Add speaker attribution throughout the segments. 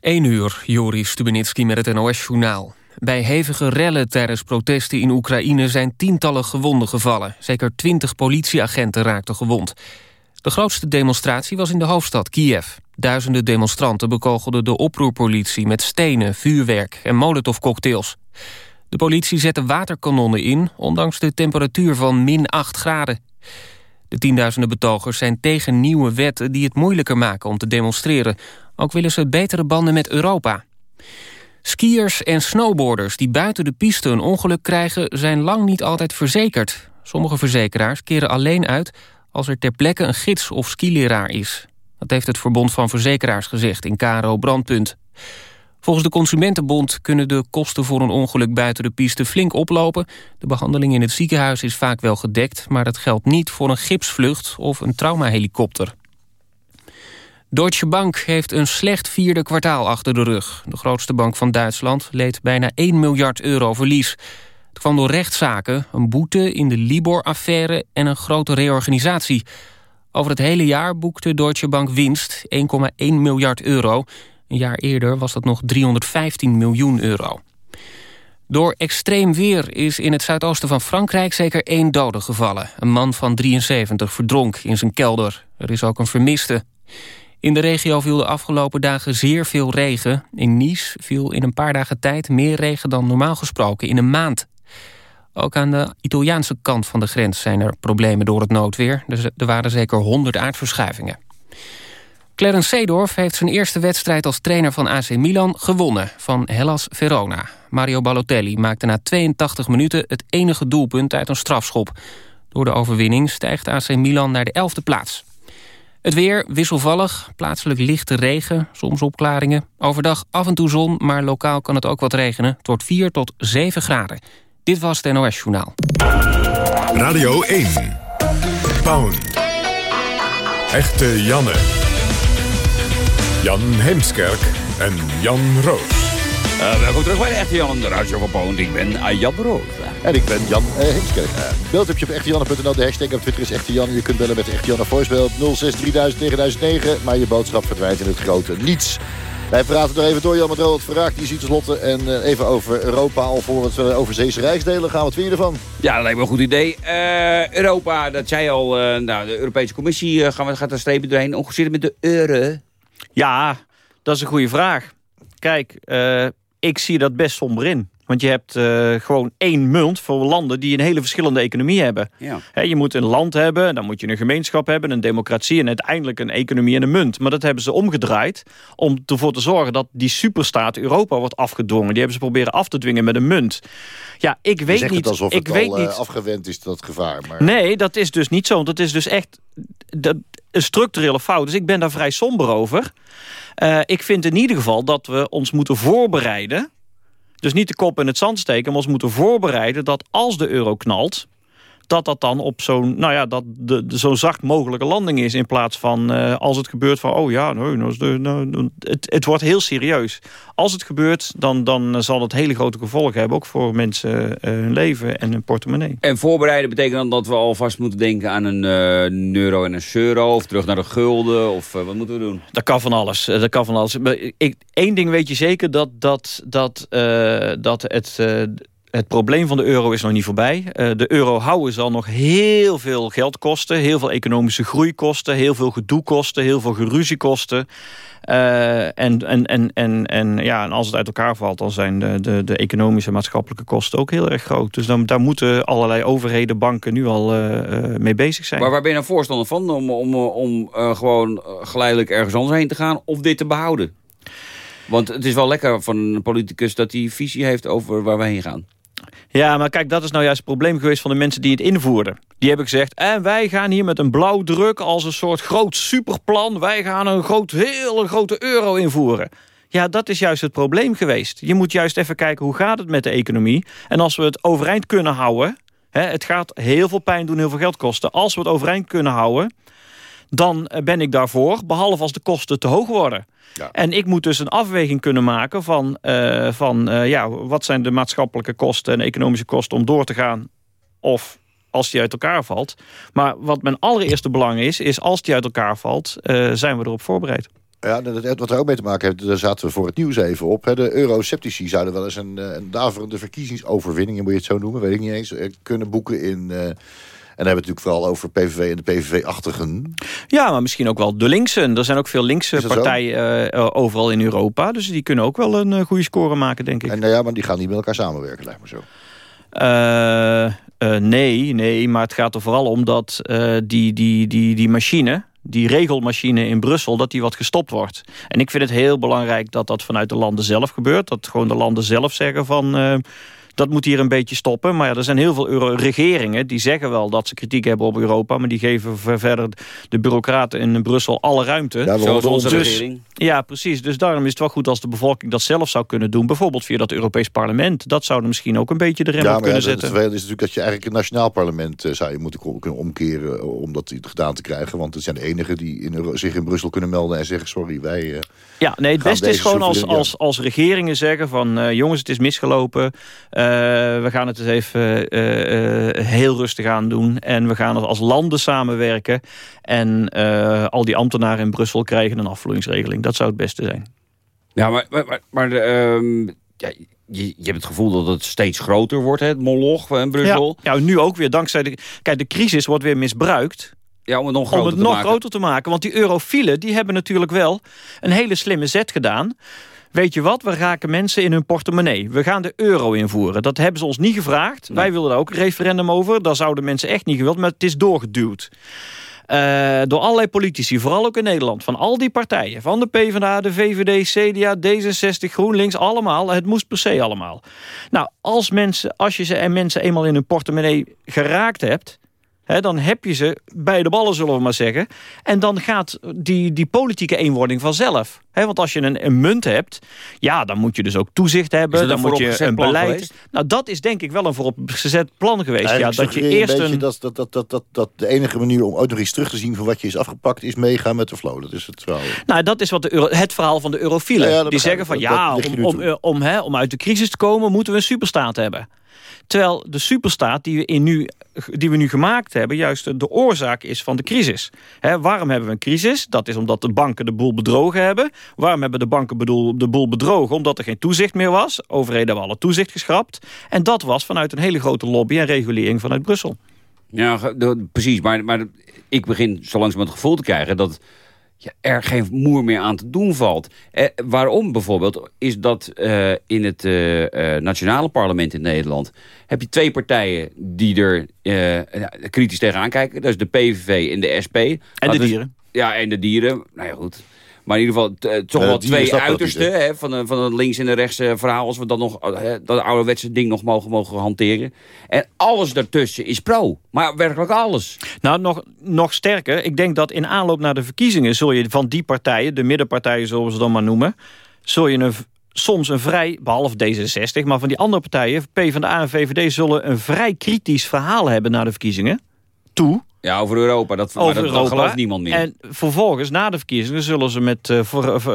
Speaker 1: 1 uur, Joris Stubenitski met het NOS-journaal. Bij hevige rellen tijdens protesten in Oekraïne zijn tientallen gewonden gevallen. Zeker twintig politieagenten raakten gewond. De grootste demonstratie was in de hoofdstad Kiev. Duizenden demonstranten bekogelden de oproerpolitie met stenen, vuurwerk en molotovcocktails. De politie zette waterkanonnen in, ondanks de temperatuur van min 8 graden. De tienduizenden betogers zijn tegen nieuwe wetten die het moeilijker maken om te demonstreren. Ook willen ze betere banden met Europa. Skiers en snowboarders die buiten de piste een ongeluk krijgen... zijn lang niet altijd verzekerd. Sommige verzekeraars keren alleen uit als er ter plekke een gids of skileraar is. Dat heeft het Verbond van Verzekeraars gezegd in KRO Brandpunt. Volgens de Consumentenbond kunnen de kosten voor een ongeluk buiten de piste flink oplopen. De behandeling in het ziekenhuis is vaak wel gedekt... maar dat geldt niet voor een gipsvlucht of een traumahelikopter. Deutsche Bank heeft een slecht vierde kwartaal achter de rug. De grootste bank van Duitsland leed bijna 1 miljard euro verlies. Het kwam door rechtszaken, een boete in de Libor-affaire... en een grote reorganisatie. Over het hele jaar boekte Deutsche Bank winst, 1,1 miljard euro... Een jaar eerder was dat nog 315 miljoen euro. Door extreem weer is in het zuidoosten van Frankrijk zeker één dode gevallen. Een man van 73 verdronk in zijn kelder. Er is ook een vermiste. In de regio viel de afgelopen dagen zeer veel regen. In Nice viel in een paar dagen tijd meer regen dan normaal gesproken in een maand. Ook aan de Italiaanse kant van de grens zijn er problemen door het noodweer. Er waren zeker 100 aardverschuivingen. Clarence Seedorf heeft zijn eerste wedstrijd als trainer van AC Milan gewonnen van Hellas Verona. Mario Balotelli maakte na 82 minuten het enige doelpunt uit een strafschop. Door de overwinning stijgt AC Milan naar de 11e plaats. Het weer wisselvallig, plaatselijk lichte regen, soms opklaringen. Overdag af en toe zon, maar lokaal kan het ook wat regenen. Wordt 4 tot 7 graden. Dit was het NOS Journaal.
Speaker 2: Radio 1. Pound. Echte Janne. Jan Heemskerk en Jan Roos.
Speaker 3: Uh, welkom terug bij de Echte Jan de Radio van Poont. Ik ben uh, Jan Roos.
Speaker 4: En ik ben Jan uh, Heemskerk. Uh, beeld heb je op echtejanne.nl. De hashtag op Twitter is Echte Jan. Je kunt bellen met de Echte Janne voicemail 063000 Maar je boodschap verdwijnt in het grote niets. Wij praten er even door, Jan met Ronald Verraak, die ziet tenslotte. En even over Europa, al voor we over zeese reis delen. Gaan we het weer ervan?
Speaker 3: Ja, dat lijkt me een goed idee. Europa, dat zei al, nou, de Europese Commissie gaan we, gaat er strepen doorheen. Ongeveer met de euro.
Speaker 5: Ja, dat is een goede vraag. Kijk, uh, ik zie dat best somber in. Want je hebt uh, gewoon één munt voor landen die een hele verschillende economie hebben. Ja. je moet een land hebben, dan moet je een gemeenschap hebben, een democratie en uiteindelijk een economie en een munt. Maar dat hebben ze omgedraaid om ervoor te zorgen dat die superstaat Europa wordt afgedwongen. Die hebben ze proberen af te dwingen met een munt. Ja, ik weet niet.
Speaker 4: Het alsof
Speaker 5: ik
Speaker 4: het
Speaker 5: weet
Speaker 4: al,
Speaker 5: niet.
Speaker 4: Uh, afgewend is dat gevaar. Maar...
Speaker 5: Nee, dat is dus niet zo. Want het is dus echt dat, een structurele fout. Dus ik ben daar vrij somber over. Uh, ik vind in ieder geval dat we ons moeten voorbereiden. Dus niet de kop in het zand steken, maar ons moeten voorbereiden... dat als de euro knalt, dat dat dan op zo'n nou ja, dat de, de zo zacht mogelijke landing is... in plaats van uh, als het gebeurt van, oh ja, nou, nou, nou, het, het wordt heel serieus. Als het gebeurt, dan, dan zal het hele grote gevolgen hebben... ook voor mensen uh, hun leven en hun portemonnee.
Speaker 3: En voorbereiden betekent dan dat we alvast moeten denken aan een uh, euro en een euro... of terug naar de gulden, of wat moeten we doen?
Speaker 5: Dat kan van alles. Dat kan van alles. Ik, één ding weet je zeker, dat, dat, dat, dat het het probleem van de euro is nog niet voorbij. Uh, de euro houden zal nog heel veel geld kosten. Heel veel economische groei kosten. Heel veel gedoe kosten. Heel veel geruzie kosten. Uh, en, en, en, en, en, ja, en als het uit elkaar valt... dan zijn de, de, de economische en maatschappelijke kosten ook heel erg groot. Dus dan, daar moeten allerlei overheden, banken nu al uh, mee bezig zijn.
Speaker 3: Maar waar ben je nou voorstander van? Om, om, om gewoon geleidelijk ergens anders heen te gaan... of dit te behouden? Want het is wel lekker van een politicus dat hij visie heeft over waar we heen gaan.
Speaker 5: Ja, maar kijk, dat is nou juist het probleem geweest van de mensen die het invoerden. Die hebben gezegd, en wij gaan hier met een blauwdruk als een soort groot superplan. Wij gaan een groot, hele grote euro invoeren. Ja, dat is juist het probleem geweest. Je moet juist even kijken hoe gaat het met de economie. En als we het overeind kunnen houden... Hè, het gaat heel veel pijn doen, heel veel geld kosten. Als we het overeind kunnen houden dan ben ik daarvoor, behalve als de kosten te hoog worden. Ja. En ik moet dus een afweging kunnen maken van, uh, van uh, ja, wat zijn de maatschappelijke kosten en economische kosten om door te gaan of als die uit elkaar valt. Maar wat mijn allereerste belang is, is als die uit elkaar valt, uh, zijn we erop voorbereid.
Speaker 4: Ja, dat, wat er ook mee te maken heeft, daar zaten we voor het nieuws even op. Hè. De eurosceptici zouden wel eens een, een daverende verkiezingsoverwinning, moet je het zo noemen, weet ik niet eens, kunnen boeken in... En dan hebben we het natuurlijk vooral over PVV en de PVV-achtigen.
Speaker 5: Ja, maar misschien ook wel de linksen. Er zijn ook veel linkse partijen uh, overal in Europa. Dus die kunnen ook wel een uh, goede score maken, denk ik.
Speaker 4: En nou ja, maar die gaan niet met elkaar samenwerken, lijkt me zo.
Speaker 5: Uh, nee, nee, maar het gaat er vooral om dat die, die, die, die machine die regelmachine in Brussel, dat die wat gestopt wordt. En ik vind het heel belangrijk dat dat vanuit de landen zelf gebeurt. Dat gewoon de landen zelf zeggen van dat moet hier een beetje stoppen. Maar ja, er zijn heel veel regeringen die zeggen wel dat ze kritiek hebben op Europa... maar die geven verder de bureaucraten in Brussel alle ruimte.
Speaker 3: Ja, Zoals onze dus, regering.
Speaker 5: Ja, precies. Dus daarom is het wel goed als de bevolking dat zelf zou kunnen doen. Bijvoorbeeld via dat Europees parlement. Dat zou er misschien ook een beetje de rem op kunnen ja, zetten.
Speaker 4: Het is natuurlijk dat je eigenlijk een nationaal parlement uh, zou je moeten kunnen omkeren... Eh, om dat gedaan te krijgen. Want het zijn de enigen die in, zich in Brussel kunnen melden en zeggen... sorry, wij uh,
Speaker 5: Ja, nee, het beste is gewoon als, als, als regeringen zeggen van... Uh, jongens, het is misgelopen... Eh, we gaan het eens even eh, eh, heel rustig aan doen. En we gaan als landen samenwerken. En al die ambtenaren in Brussel krijgen een afvloeingsregeling. Dat zou het beste zijn.
Speaker 3: Ja, maar, maar, maar ehm, ja, je, je, hebt het gevoel dat het steeds groter wordt, hè, het moloch in Brussel.
Speaker 5: Ja, ja, nu ook weer dankzij de... Kijk, de crisis wordt weer misbruikt.
Speaker 3: Ja, om het nog, groter,
Speaker 5: om het
Speaker 3: te
Speaker 5: nog
Speaker 3: maken.
Speaker 5: groter te maken. Want die eurofielen die hebben natuurlijk wel een hele slimme zet gedaan weet je wat, we raken mensen in hun portemonnee. We gaan de euro invoeren. Dat hebben ze ons niet gevraagd. Wij wilden daar ook een referendum over. Daar zouden mensen echt niet gewild, maar het is doorgeduwd. Uh, door allerlei politici, vooral ook in Nederland. Van al die partijen, van de PvdA, de VVD, CDA, D66, GroenLinks, allemaal. Het moest per se allemaal. Nou, als, mensen, als je ze en mensen eenmaal in hun portemonnee geraakt hebt dan heb je ze bij de ballen, zullen we maar zeggen. En dan gaat die, die politieke eenwording vanzelf. want als je een, een, munt hebt, ja, dan moet je dus ook toezicht hebben. Dan moet je een beleid.
Speaker 3: Geweest?
Speaker 5: Nou, dat is denk ik wel een vooropgezet plan geweest. Ja,
Speaker 4: dat je eerst een... Dat, dat, dat, dat, dat, dat de enige manier om ook nog iets terug te zien van wat je is afgepakt, is meegaan met de flow. Dat is het verhaal.
Speaker 5: Nou, dat is wat de Euro, het verhaal van de eurofielen. die zeggen van ja, om, om, om, om, om uit de crisis te komen, moeten we een superstaat hebben. Terwijl de superstaat die we, in nu, die we nu gemaakt hebben... juist de oorzaak is van de crisis. waarom hebben we een crisis? Dat is omdat de banken de boel bedrogen hebben. Waarom hebben de banken de boel bedrogen? Omdat er geen toezicht meer was. Overheden hebben alle toezicht geschrapt. En dat was vanuit een hele grote lobby en regulering vanuit Brussel.
Speaker 3: Ja, precies. Maar, maar ik begin zo langzaam het gevoel te krijgen... dat ja, er geen moer meer aan te doen valt. Eh, waarom bijvoorbeeld is dat eh, in het uh, nationale parlement in Nederland... heb je twee partijen die er kritisch tegenaan kijken. Dat is de PVV en de SP.
Speaker 5: En de dieren.
Speaker 3: ja, en de dieren. Nou ja, goed. Maar in ieder geval eh, toch wel twee uitersten hè, van, een, van een links- en de rechtse verhaal. Als we dan nog, hè, eh, dat ouderwetse ding nog mogen, mogen hanteren. En alles daartussen is pro. Maar werkelijk alles.
Speaker 5: Nou, nog, nog sterker. Ik denk dat in aanloop naar de verkiezingen... zul je van die partijen, de middenpartijen zullen we ze dan maar noemen... zul je een, soms een vrij, behalve D66... maar van die andere partijen, PvdA en VVD... zullen een vrij kritisch verhaal hebben na de verkiezingen. Toe
Speaker 3: ja, over Europa. Dat, over dat, Europa. gelooft niemand meer.
Speaker 5: En vervolgens, na de verkiezingen, zullen ze met uh,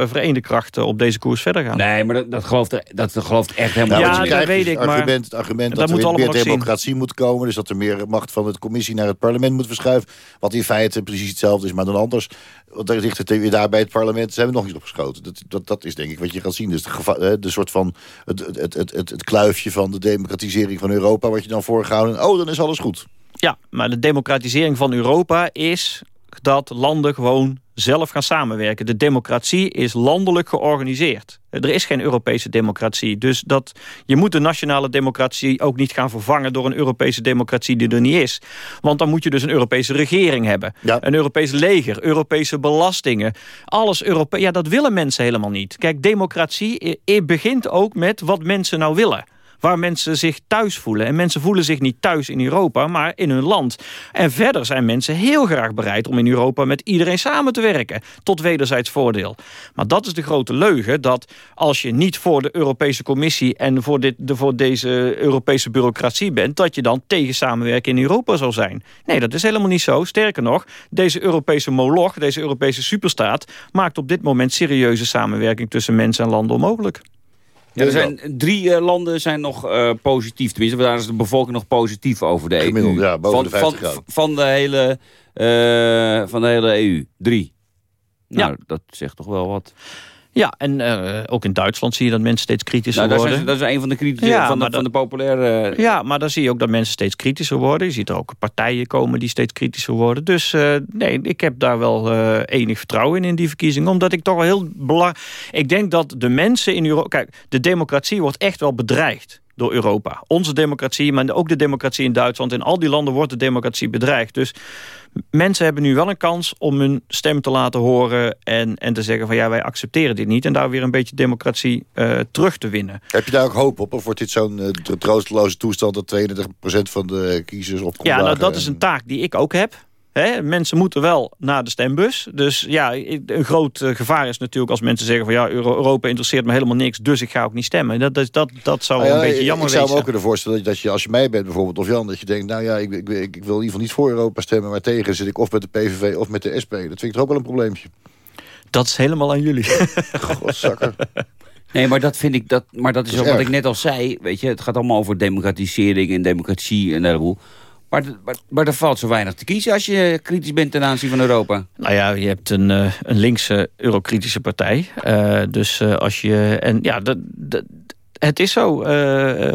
Speaker 5: vereende krachten op deze koers verder gaan.
Speaker 3: Nee, maar dat, dat, gelooft, dat gelooft echt helemaal
Speaker 5: ja, niet. Ja, dat weet ik.
Speaker 4: Het argument, het argument dat, er meer democratie moet komen. Dus dat er meer macht van de commissie naar het parlement moet verschuiven. Wat in feite precies hetzelfde is, maar dan anders. Want daar ligt het daar bij het parlement. Ze hebben nog niet opgeschoten. Dat, dat, dat is denk ik wat je gaat zien. Dus de, de soort van het, het, het, het, het kluifje van de democratisering van Europa. Wat je dan voorgehouden. Oh, dan is alles goed.
Speaker 5: Ja, maar de democratisering van Europa is dat landen gewoon zelf gaan samenwerken. De democratie is landelijk georganiseerd. Er is geen Europese democratie. Dus dat, je moet de nationale democratie ook niet gaan vervangen... door een Europese democratie die er niet is. Want dan moet je dus een Europese regering hebben. Een Europees leger, Europese belastingen. Alles Europees. Ja, dat willen mensen helemaal niet. Kijk, democratie begint ook met wat mensen nou willen waar mensen zich thuis voelen. En mensen voelen zich niet thuis in Europa, maar in hun land. En verder zijn mensen heel graag bereid om in Europa met iedereen samen te werken. Tot wederzijds voordeel. Maar dat is de grote leugen, dat als je niet voor de Europese Commissie... en voor, dit, de, voor deze Europese bureaucratie bent... dat je dan tegen samenwerken in Europa zal zijn. Nee, dat is helemaal niet zo. Sterker nog, deze Europese moloch, deze Europese superstaat... maakt op dit moment serieuze samenwerking tussen mensen en landen onmogelijk.
Speaker 3: Ja, er zijn drie uh, landen zijn nog uh, positief. Tenminste, daar is de bevolking nog positief over de
Speaker 4: Gemiddeld,
Speaker 3: EU.
Speaker 4: ja, boven
Speaker 3: van,
Speaker 4: de 50
Speaker 3: van, van, de hele, uh, van de hele EU. Drie. Nou,
Speaker 5: Ja.
Speaker 3: dat zegt toch wel wat.
Speaker 5: Ja, en eh, ook in Duitsland zie je dat mensen steeds kritischer
Speaker 3: Nou, dat,
Speaker 5: worden.
Speaker 3: is, dat is een van de kritische
Speaker 5: Ja,
Speaker 3: van, de,
Speaker 5: maar
Speaker 3: van de
Speaker 5: dat-
Speaker 3: populaire...
Speaker 5: Ja, maar dan zie je ook dat mensen steeds kritischer worden. Je ziet er ook partijen komen die steeds kritischer worden. Dus eh, nee, ik heb daar wel eh, enig vertrouwen in, in die verkiezingen. Omdat ik toch wel heel belangrijk... Ik denk dat de mensen in Europa... Kijk, de democratie wordt echt wel bedreigd door Europa. Onze democratie, maar ook de democratie in Duitsland. In al die landen wordt de democratie bedreigd. Dus mensen hebben nu wel een kans om hun stem te laten horen... en, en te zeggen van ja, wij accepteren dit niet. En daar weer een beetje democratie eh, terug te winnen.
Speaker 4: Heb je daar ook hoop op? Of wordt dit zo'n eh, tro- troosteloze toestand... dat 32% van de kiezers opkomt
Speaker 5: Ja, nou, dat is
Speaker 4: en-
Speaker 5: een taak die ik ook heb. Hè, mensen moeten wel naar de stembus. Dus ja, een groot eh, gevaar is natuurlijk als mensen zeggen van ja, Euro- Europa interesseert me helemaal niks, dus ik ga ook niet stemmen. Dat, dat, dat, dat zou
Speaker 4: ja,
Speaker 5: een beetje jammer
Speaker 4: Ik zou me ook kunnen voorstellen dat je, als je mij bent bijvoorbeeld, of Jan, dat je denkt, nou ja, ik, ik, ik, ik wil in ieder geval niet voor Europa stemmen, maar tegen zit ik of met de PVV of met de SP. Dat vind ik toch ook wel een probleempje.
Speaker 5: Dat is helemaal aan jullie.
Speaker 4: Godzakker.
Speaker 3: Nee, maar dat vind ik, dat, maar dat is,
Speaker 4: Dat is
Speaker 3: ook wat ik net al zei. Weet je, het gaat allemaal over democratisering en democratie en heleboel. Maar, maar, maar er valt zo weinig te kiezen als je kritisch bent ten aanzien van Europa.
Speaker 5: Nou ja, je hebt een, eh, een linkse eurokritische partij. Eh, dus eh, als je... En ja, dat, dat, het is zo.
Speaker 4: Ik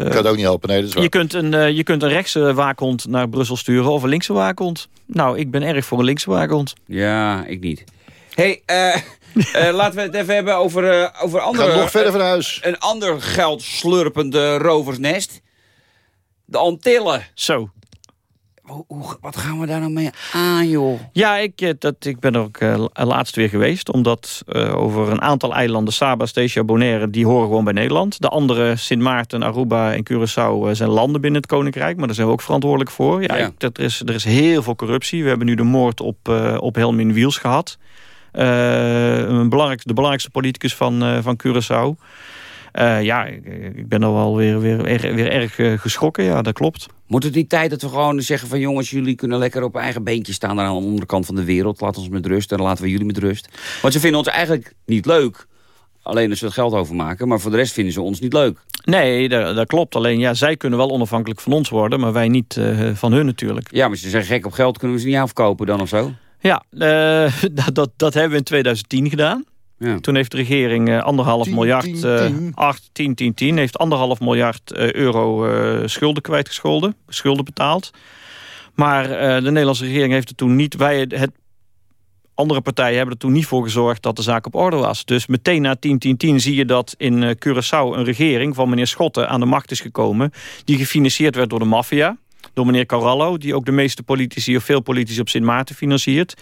Speaker 4: kan het ook niet helpen, nee, dat is waar.
Speaker 5: je, kunt een, eh, je kunt een rechtse waakhond naar Brussel sturen of een linkse waakhond. Nou, ik ben erg voor een linkse waakhond.
Speaker 3: Ja, ik niet. hey, eh, eh, laten we het even hebben over, eh, over andere...
Speaker 4: ga nog verder van huis.
Speaker 3: Een ander geldslurpende roversnest. De Antillen.
Speaker 5: Zo.
Speaker 3: Hoe, hoe- wat gaan we daar nou mee aan, joh?
Speaker 5: Ja, ik, eh, dat, ik ben er ook eh, laatst weer geweest. Omdat eh, over een aantal eilanden, Saba, Statia, Bonaire... die horen gewoon bij Nederland. De andere, Sint Maarten, Aruba en Curaçao... eh, zijn landen binnen het Koninkrijk. Maar daar zijn we ook verantwoordelijk voor. Ja,
Speaker 3: Ja.
Speaker 5: ik- dat, er, is, er is heel veel corruptie. We hebben nu de moord op, eh, op Helmin Wiels gehad. Eh, een belangrijk, de belangrijkste politicus van, eh, van Curaçao. Eh, ja, ik, ik ben er wel weer, weer, weer, weer erg eh, geschrokken. Ja, dat klopt.
Speaker 3: Moet het niet tijd dat we gewoon zeggen van... jongens, jullie kunnen lekker op eigen beentje staan... daar aan de andere kant van de wereld. Laat ons met rust en dan laten we jullie met rust. Want ze vinden ons eigenlijk niet leuk. Alleen als we het geld overmaken. Maar voor de rest vinden ze ons niet leuk.
Speaker 5: Nee, dat, dat klopt. Alleen ja, zij kunnen wel onafhankelijk van ons worden, maar wij niet eh, van hun natuurlijk.
Speaker 3: Ja, maar ze zijn gek op geld. Kunnen we ze niet afkopen dan of zo?
Speaker 5: Ja, dat, dat, dat hebben we in 2010 gedaan.
Speaker 3: Ja.
Speaker 5: Toen heeft de regering eh, anderhalf
Speaker 4: 10,
Speaker 5: miljard,
Speaker 4: 10,
Speaker 5: eh,
Speaker 4: 10.
Speaker 5: 8, 10, 10, 10, heeft anderhalf miljard eh, euro eh, schulden kwijtgescholden, schulden betaald. Maar eh, de Nederlandse regering heeft er toen niet, wij, het, andere partijen hebben er toen niet voor gezorgd dat de zaak op orde was. Dus meteen na 10, 10, 10 zie je dat in eh, Curaçao een regering van meneer Schotten aan de macht is gekomen, die gefinancierd werd door de maffia. Door meneer Corallo, die ook de meeste politici of veel politici op Sint Maarten financiert.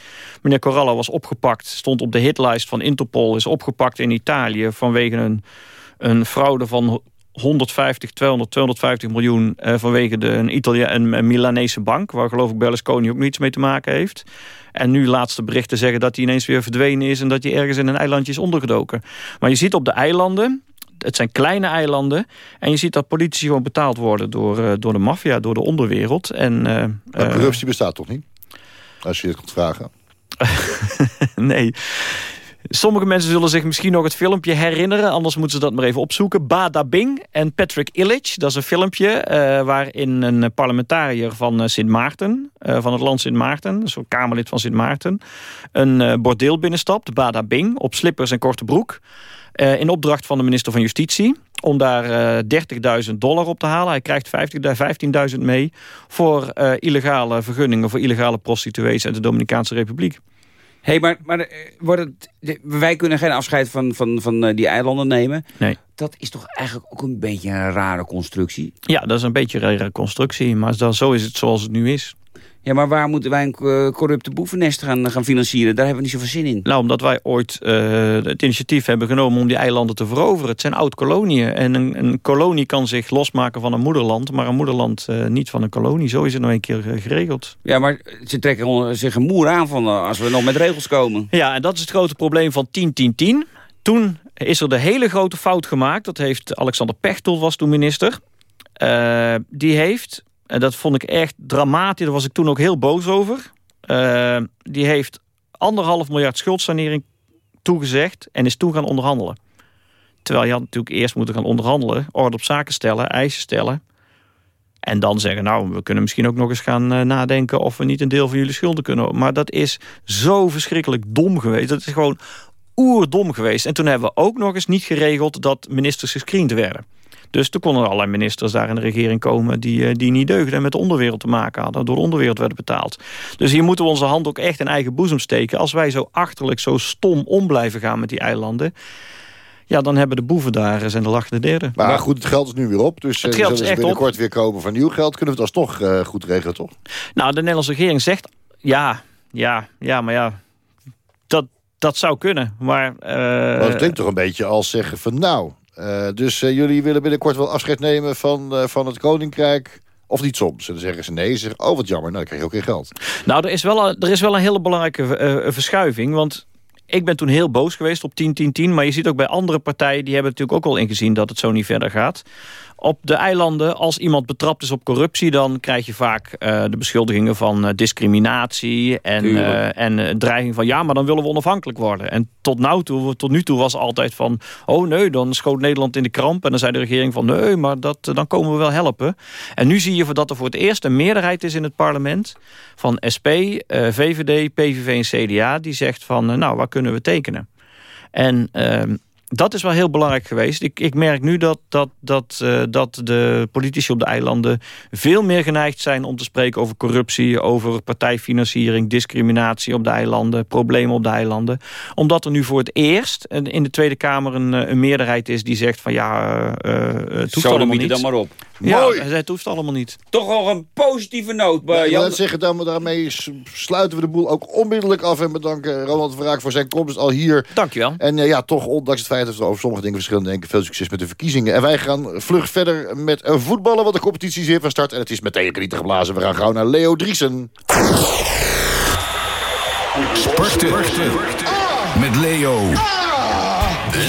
Speaker 5: Meneer Corallo was opgepakt, stond op de hitlijst van Interpol, is opgepakt in Italië vanwege een, een fraude van 150, 200, 250 miljoen eh, vanwege de, een, Italia, een, een Milanese bank, waar geloof ik Berlusconi ook niets mee te maken heeft. En nu laatste berichten zeggen dat hij ineens weer verdwenen is en dat hij ergens in een eilandje is ondergedoken. Maar je ziet op de eilanden, het zijn kleine eilanden, en je ziet dat politici gewoon betaald worden door, eh, door de maffia, door de onderwereld. En, eh,
Speaker 4: Maar
Speaker 5: eh,
Speaker 4: corruptie bestaat toch niet? Als je het kunt vragen.
Speaker 5: nee. Sommige mensen zullen zich misschien nog het filmpje herinneren. Anders moeten ze dat maar even opzoeken. Bada Bing en Patrick Illich. Dat is een filmpje waarin een parlementariër van Sint Maarten... van het land Sint Maarten, een soort kamerlid van Sint Maarten... een eh, bordeel binnenstapt, Bada Bing, op slippers en korte broek... eh, in opdracht van de minister van Justitie... om daar eh 30.000 dollar op te halen. Hij krijgt 50 15.000 mee voor eh, illegale vergunningen... voor illegale prostituees uit de Dominicaanse Republiek.
Speaker 3: Hé, hey, maar, maar wordt het, wij kunnen geen afscheid van, van, van die eilanden nemen.
Speaker 5: Nee.
Speaker 3: Dat is toch eigenlijk ook een beetje een rare constructie.
Speaker 5: Ja, dat is een beetje een reconstructie, maar dan, zo is het zoals het nu is.
Speaker 3: Ja, maar waar moeten wij een eh, corrupte boevennest gaan, gaan financieren? Daar hebben we niet zoveel zin in.
Speaker 5: Nou, omdat wij ooit eh, het initiatief hebben genomen om die eilanden te veroveren. Het zijn oud-koloniën en een, een kolonie kan zich losmaken van een moederland... maar een moederland eh, niet van een kolonie. Zo is het nou een keer eh, geregeld.
Speaker 3: Ja, maar ze trekken zich een moer aan van eh, als we nog met regels komen.
Speaker 5: Ja, en dat is het grote probleem van 10-10-10. Toen is er de hele grote fout gemaakt. Dat heeft Alexander Pechtold, was toen minister. Eh, die heeft, en dat vond ik echt dramatisch... daar was ik toen ook heel boos over... eh, die heeft anderhalf miljard schuldsanering toegezegd... en is toen gaan onderhandelen. Terwijl je had natuurlijk eerst moeten gaan onderhandelen... orde op zaken stellen, eisen stellen. En dan zeggen, nou, we kunnen misschien ook nog eens gaan eh, nadenken... of we niet een deel van jullie schulden kunnen... Maar dat is zo verschrikkelijk dom geweest. Dat is gewoon oerdom geweest. En toen hebben we ook nog eens niet geregeld... dat ministers gescreend werden. Dus toen konden er allerlei ministers daar in de regering komen... die, eh, die niet deugden en met de onderwereld te maken hadden. Door de onderwereld werden betaald. Dus hier moeten we onze hand ook echt in eigen boezem steken. Als wij zo achterlijk, zo stom om blijven gaan met die eilanden... Ja, dan hebben de boeven daar eh, zijn de lachende derde.
Speaker 4: Maar goed, het geld is nu weer op. Dus
Speaker 5: het
Speaker 4: uh,
Speaker 5: geld is echt
Speaker 4: binnenkort weer komen van nieuw geld. Kunnen we het alsnog uh, goed regelen, toch?
Speaker 5: Nou, de Nederlandse regering zegt... Ja, ja, ja, maar ja... Dat, dat zou kunnen, maar... Uh...
Speaker 4: maar het klinkt toch een beetje als zeggen van... Nou, uh, dus uh, jullie willen binnenkort wel afscheid nemen van, uh, van het Koninkrijk... Of niet soms. En dan zeggen ze nee. Ze zeggen, oh wat jammer, nou dan krijg je ook geen geld.
Speaker 5: Nou, er is wel er is wel een hele belangrijke verschuiving. Want ik ben toen heel boos geweest op 10-10-10. Maar je ziet ook bij andere partijen... die hebben natuurlijk ook al ingezien dat het zo niet verder gaat. Op de eilanden, als iemand betrapt is op corruptie... dan krijg je vaak uh, de beschuldigingen van uh, discriminatie... en, uh, en dreiging van ja, maar dan willen we onafhankelijk worden. En tot, nou toe, tot nu toe was altijd van... oh nee, dan schoot Nederland in de kramp. En dan zei de regering van nee, maar dat, dan komen we wel helpen. En nu zie je dat er voor het eerst een meerderheid is in het parlement... van SP, VVD, PVV en CDA... die zegt van nou, waar kunnen we tekenen? En ehm, dat is wel heel belangrijk geweest. Ik, ik merk nu dat, dat, dat, uh, dat de politici op de eilanden... veel meer geneigd zijn om te spreken over corruptie... over partijfinanciering, discriminatie op de eilanden... problemen op de eilanden. Omdat er nu voor het eerst in de Tweede Kamer een, een meerderheid is... die zegt van ja, uh, het hoeft allemaal niet.
Speaker 3: dan maar op.
Speaker 5: Ja,
Speaker 3: Mooi.
Speaker 5: het hoeft allemaal niet.
Speaker 3: Toch wel een positieve noot.
Speaker 4: Ja,
Speaker 3: bij
Speaker 4: ik wil
Speaker 3: Jan.
Speaker 4: net zeggen, dan, daarmee sluiten we de boel ook onmiddellijk af... en bedanken Ronald Vraak voor zijn komst al hier.
Speaker 5: Dankjewel.
Speaker 4: En uh, ja, toch, ondanks het feit dat we over sommige dingen verschillend denken... veel succes met de verkiezingen. En wij gaan vlug verder met uh, voetballen, want de competitie is weer van start. En het is meteen niet te geblazen. We gaan gauw naar Leo Driesen.
Speaker 6: Sporten. Met Leo.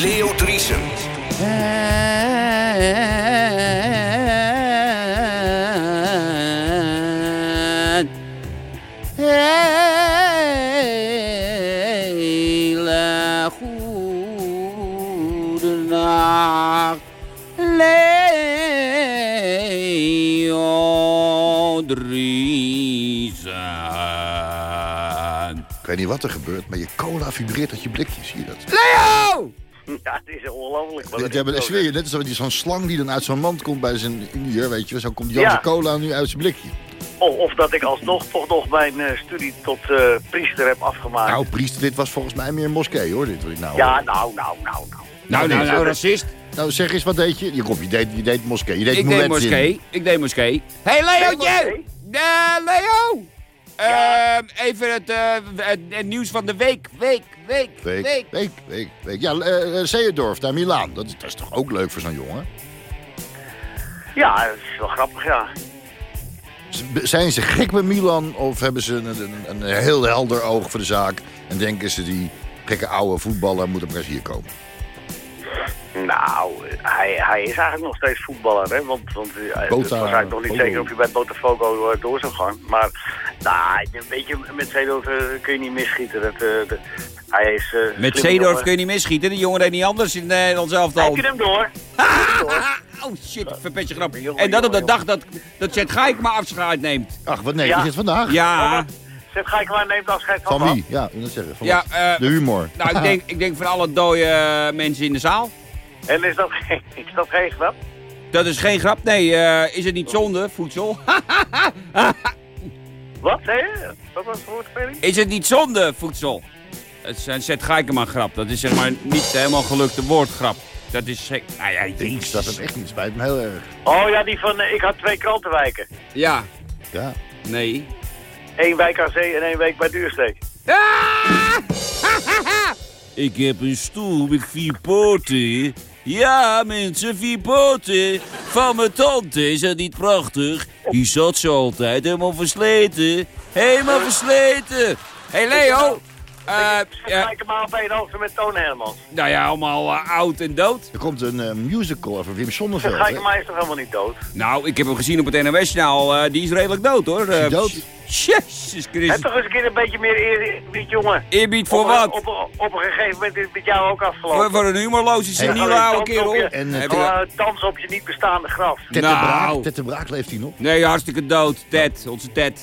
Speaker 6: Leo Driesen.
Speaker 7: Hele
Speaker 4: wat er gebeurt, maar je cola vibreert uit je blikje. Zie je dat?
Speaker 7: Leo! Ja, het is ongelooflijk. maar is
Speaker 4: ik zweer je, net als zo'n slang die dan uit zo'n mand komt bij zijn indiër, weet je. Zo komt Jan
Speaker 8: Ja.
Speaker 4: de cola nu uit zijn blikje.
Speaker 8: Of, of dat ik alsnog toch nog mijn eh, studie tot eh, priester heb afgemaakt.
Speaker 4: Nou, priester, dit was volgens mij meer een moskee, hoor. Dit nou.
Speaker 8: ja, nou, nou, nou, nou.
Speaker 3: Nou, nou, nou, racist.
Speaker 4: Nou, zeg eens, wat deed je? Je, kom, je, deed, je deed moskee. Je deed
Speaker 3: Ik deed moskee. Ik deed moskee. Hé, hey, Leootje!
Speaker 8: moskee?
Speaker 3: Eh, Ehm, even het, eh, het, het nieuws van de week. Week, week,
Speaker 4: Week,
Speaker 3: week.
Speaker 4: week, week, week. Ja, uh, Zeedorf naar Milaan. Dat, is- dat is toch ook leuk voor zo'n jongen?
Speaker 8: Ja, dat is wel grappig, ja.
Speaker 4: Zijn ze gek met Milan of hebben ze een, een, een heel helder oog voor de zaak... en denken ze die gekke oude voetballer moet op eens hier komen?
Speaker 8: Nou, hij, hij is eigenlijk nog steeds voetballer, hè. Want, want eh, het was eigenlijk nog niet zeker of hij bij Botafogo eh, door zou gaan. Maar, nou, een beetje met Zeedorf eh, kun je niet misschieten. Dat, eh, de- hij is...
Speaker 3: Met Zeedorf
Speaker 8: jongen.
Speaker 3: kun je niet misschieten. Die jongen deed niet anders in Nederland zelf
Speaker 8: Heb
Speaker 3: al.
Speaker 8: je hem door?
Speaker 3: Oh shit, verpetje grap.
Speaker 8: Jongen,
Speaker 3: En dat op de dag dat, dat Chet Gaikma afscheid neemt.
Speaker 4: Ach, wat nee,
Speaker 8: Ja.
Speaker 4: is het vandaag?
Speaker 3: Ja,
Speaker 8: Zet Gijkelaar neemt afscheid van,
Speaker 4: Van wie? Ja, het zeggen. Van
Speaker 3: ja eh,
Speaker 4: de humor.
Speaker 3: nou ik denk, ik denk van alle dode mensen in de zaal.
Speaker 8: En is dat geen, is dat geen grap?
Speaker 3: Dat is geen grap, nee. eh, is het niet zonde, voedsel?
Speaker 8: Wat, zei je? Wat was het woordspeling?
Speaker 3: Is het niet zonde, voedsel? Het is een Zet Gaikema grap. Dat is zeg maar niet helemaal gelukte woordgrap. Dat is... zeg- Nou ja,
Speaker 4: Ik dat hem echt niet. Spijt me heel erg.
Speaker 8: Oh ja, die van, eh, ik had twee krantenwijken.
Speaker 3: Ja,
Speaker 4: Ja.
Speaker 3: nee.
Speaker 8: Eén wijk aan zee en één wijk bij Duursteek.
Speaker 3: Ik heb een stoel met vier poten. Ja, mensen, vier poten. Van mijn tante, is dat niet prachtig? Die zat ze altijd helemaal versleten. Helemaal versleten. Hé, hey Leo. Eh, ja,
Speaker 8: Gijkelaar op één hoogte met Toon Hermans.
Speaker 3: nou ja, allemaal eh, oud en dood.
Speaker 4: Er komt een eh, musical over Wim Sonneveld.
Speaker 8: Gijkelaar is toch helemaal niet dood?
Speaker 3: Nou, ik heb hem gezien op het NOS-journaal. eh, die is redelijk dood, hoor.
Speaker 4: Is
Speaker 3: Eh,
Speaker 4: dood?
Speaker 3: Jezus
Speaker 8: Heb
Speaker 3: Christus.
Speaker 8: toch eens een keer een beetje meer eerbied, jongen.
Speaker 3: Eerbied voor
Speaker 8: op,
Speaker 3: wat?
Speaker 8: Op, op, op een gegeven moment is het met jou ook afgelopen.
Speaker 3: Voor, voor een humorloze, seniele oude kerel.
Speaker 4: En, eh,
Speaker 3: Heb je-
Speaker 8: Gewoon dans op je niet bestaande graf.
Speaker 4: Ted de
Speaker 3: Nou.
Speaker 4: Braak, Ted de Braak leeft hij nog?
Speaker 3: Nee, hartstikke dood. Ted, onze Ted.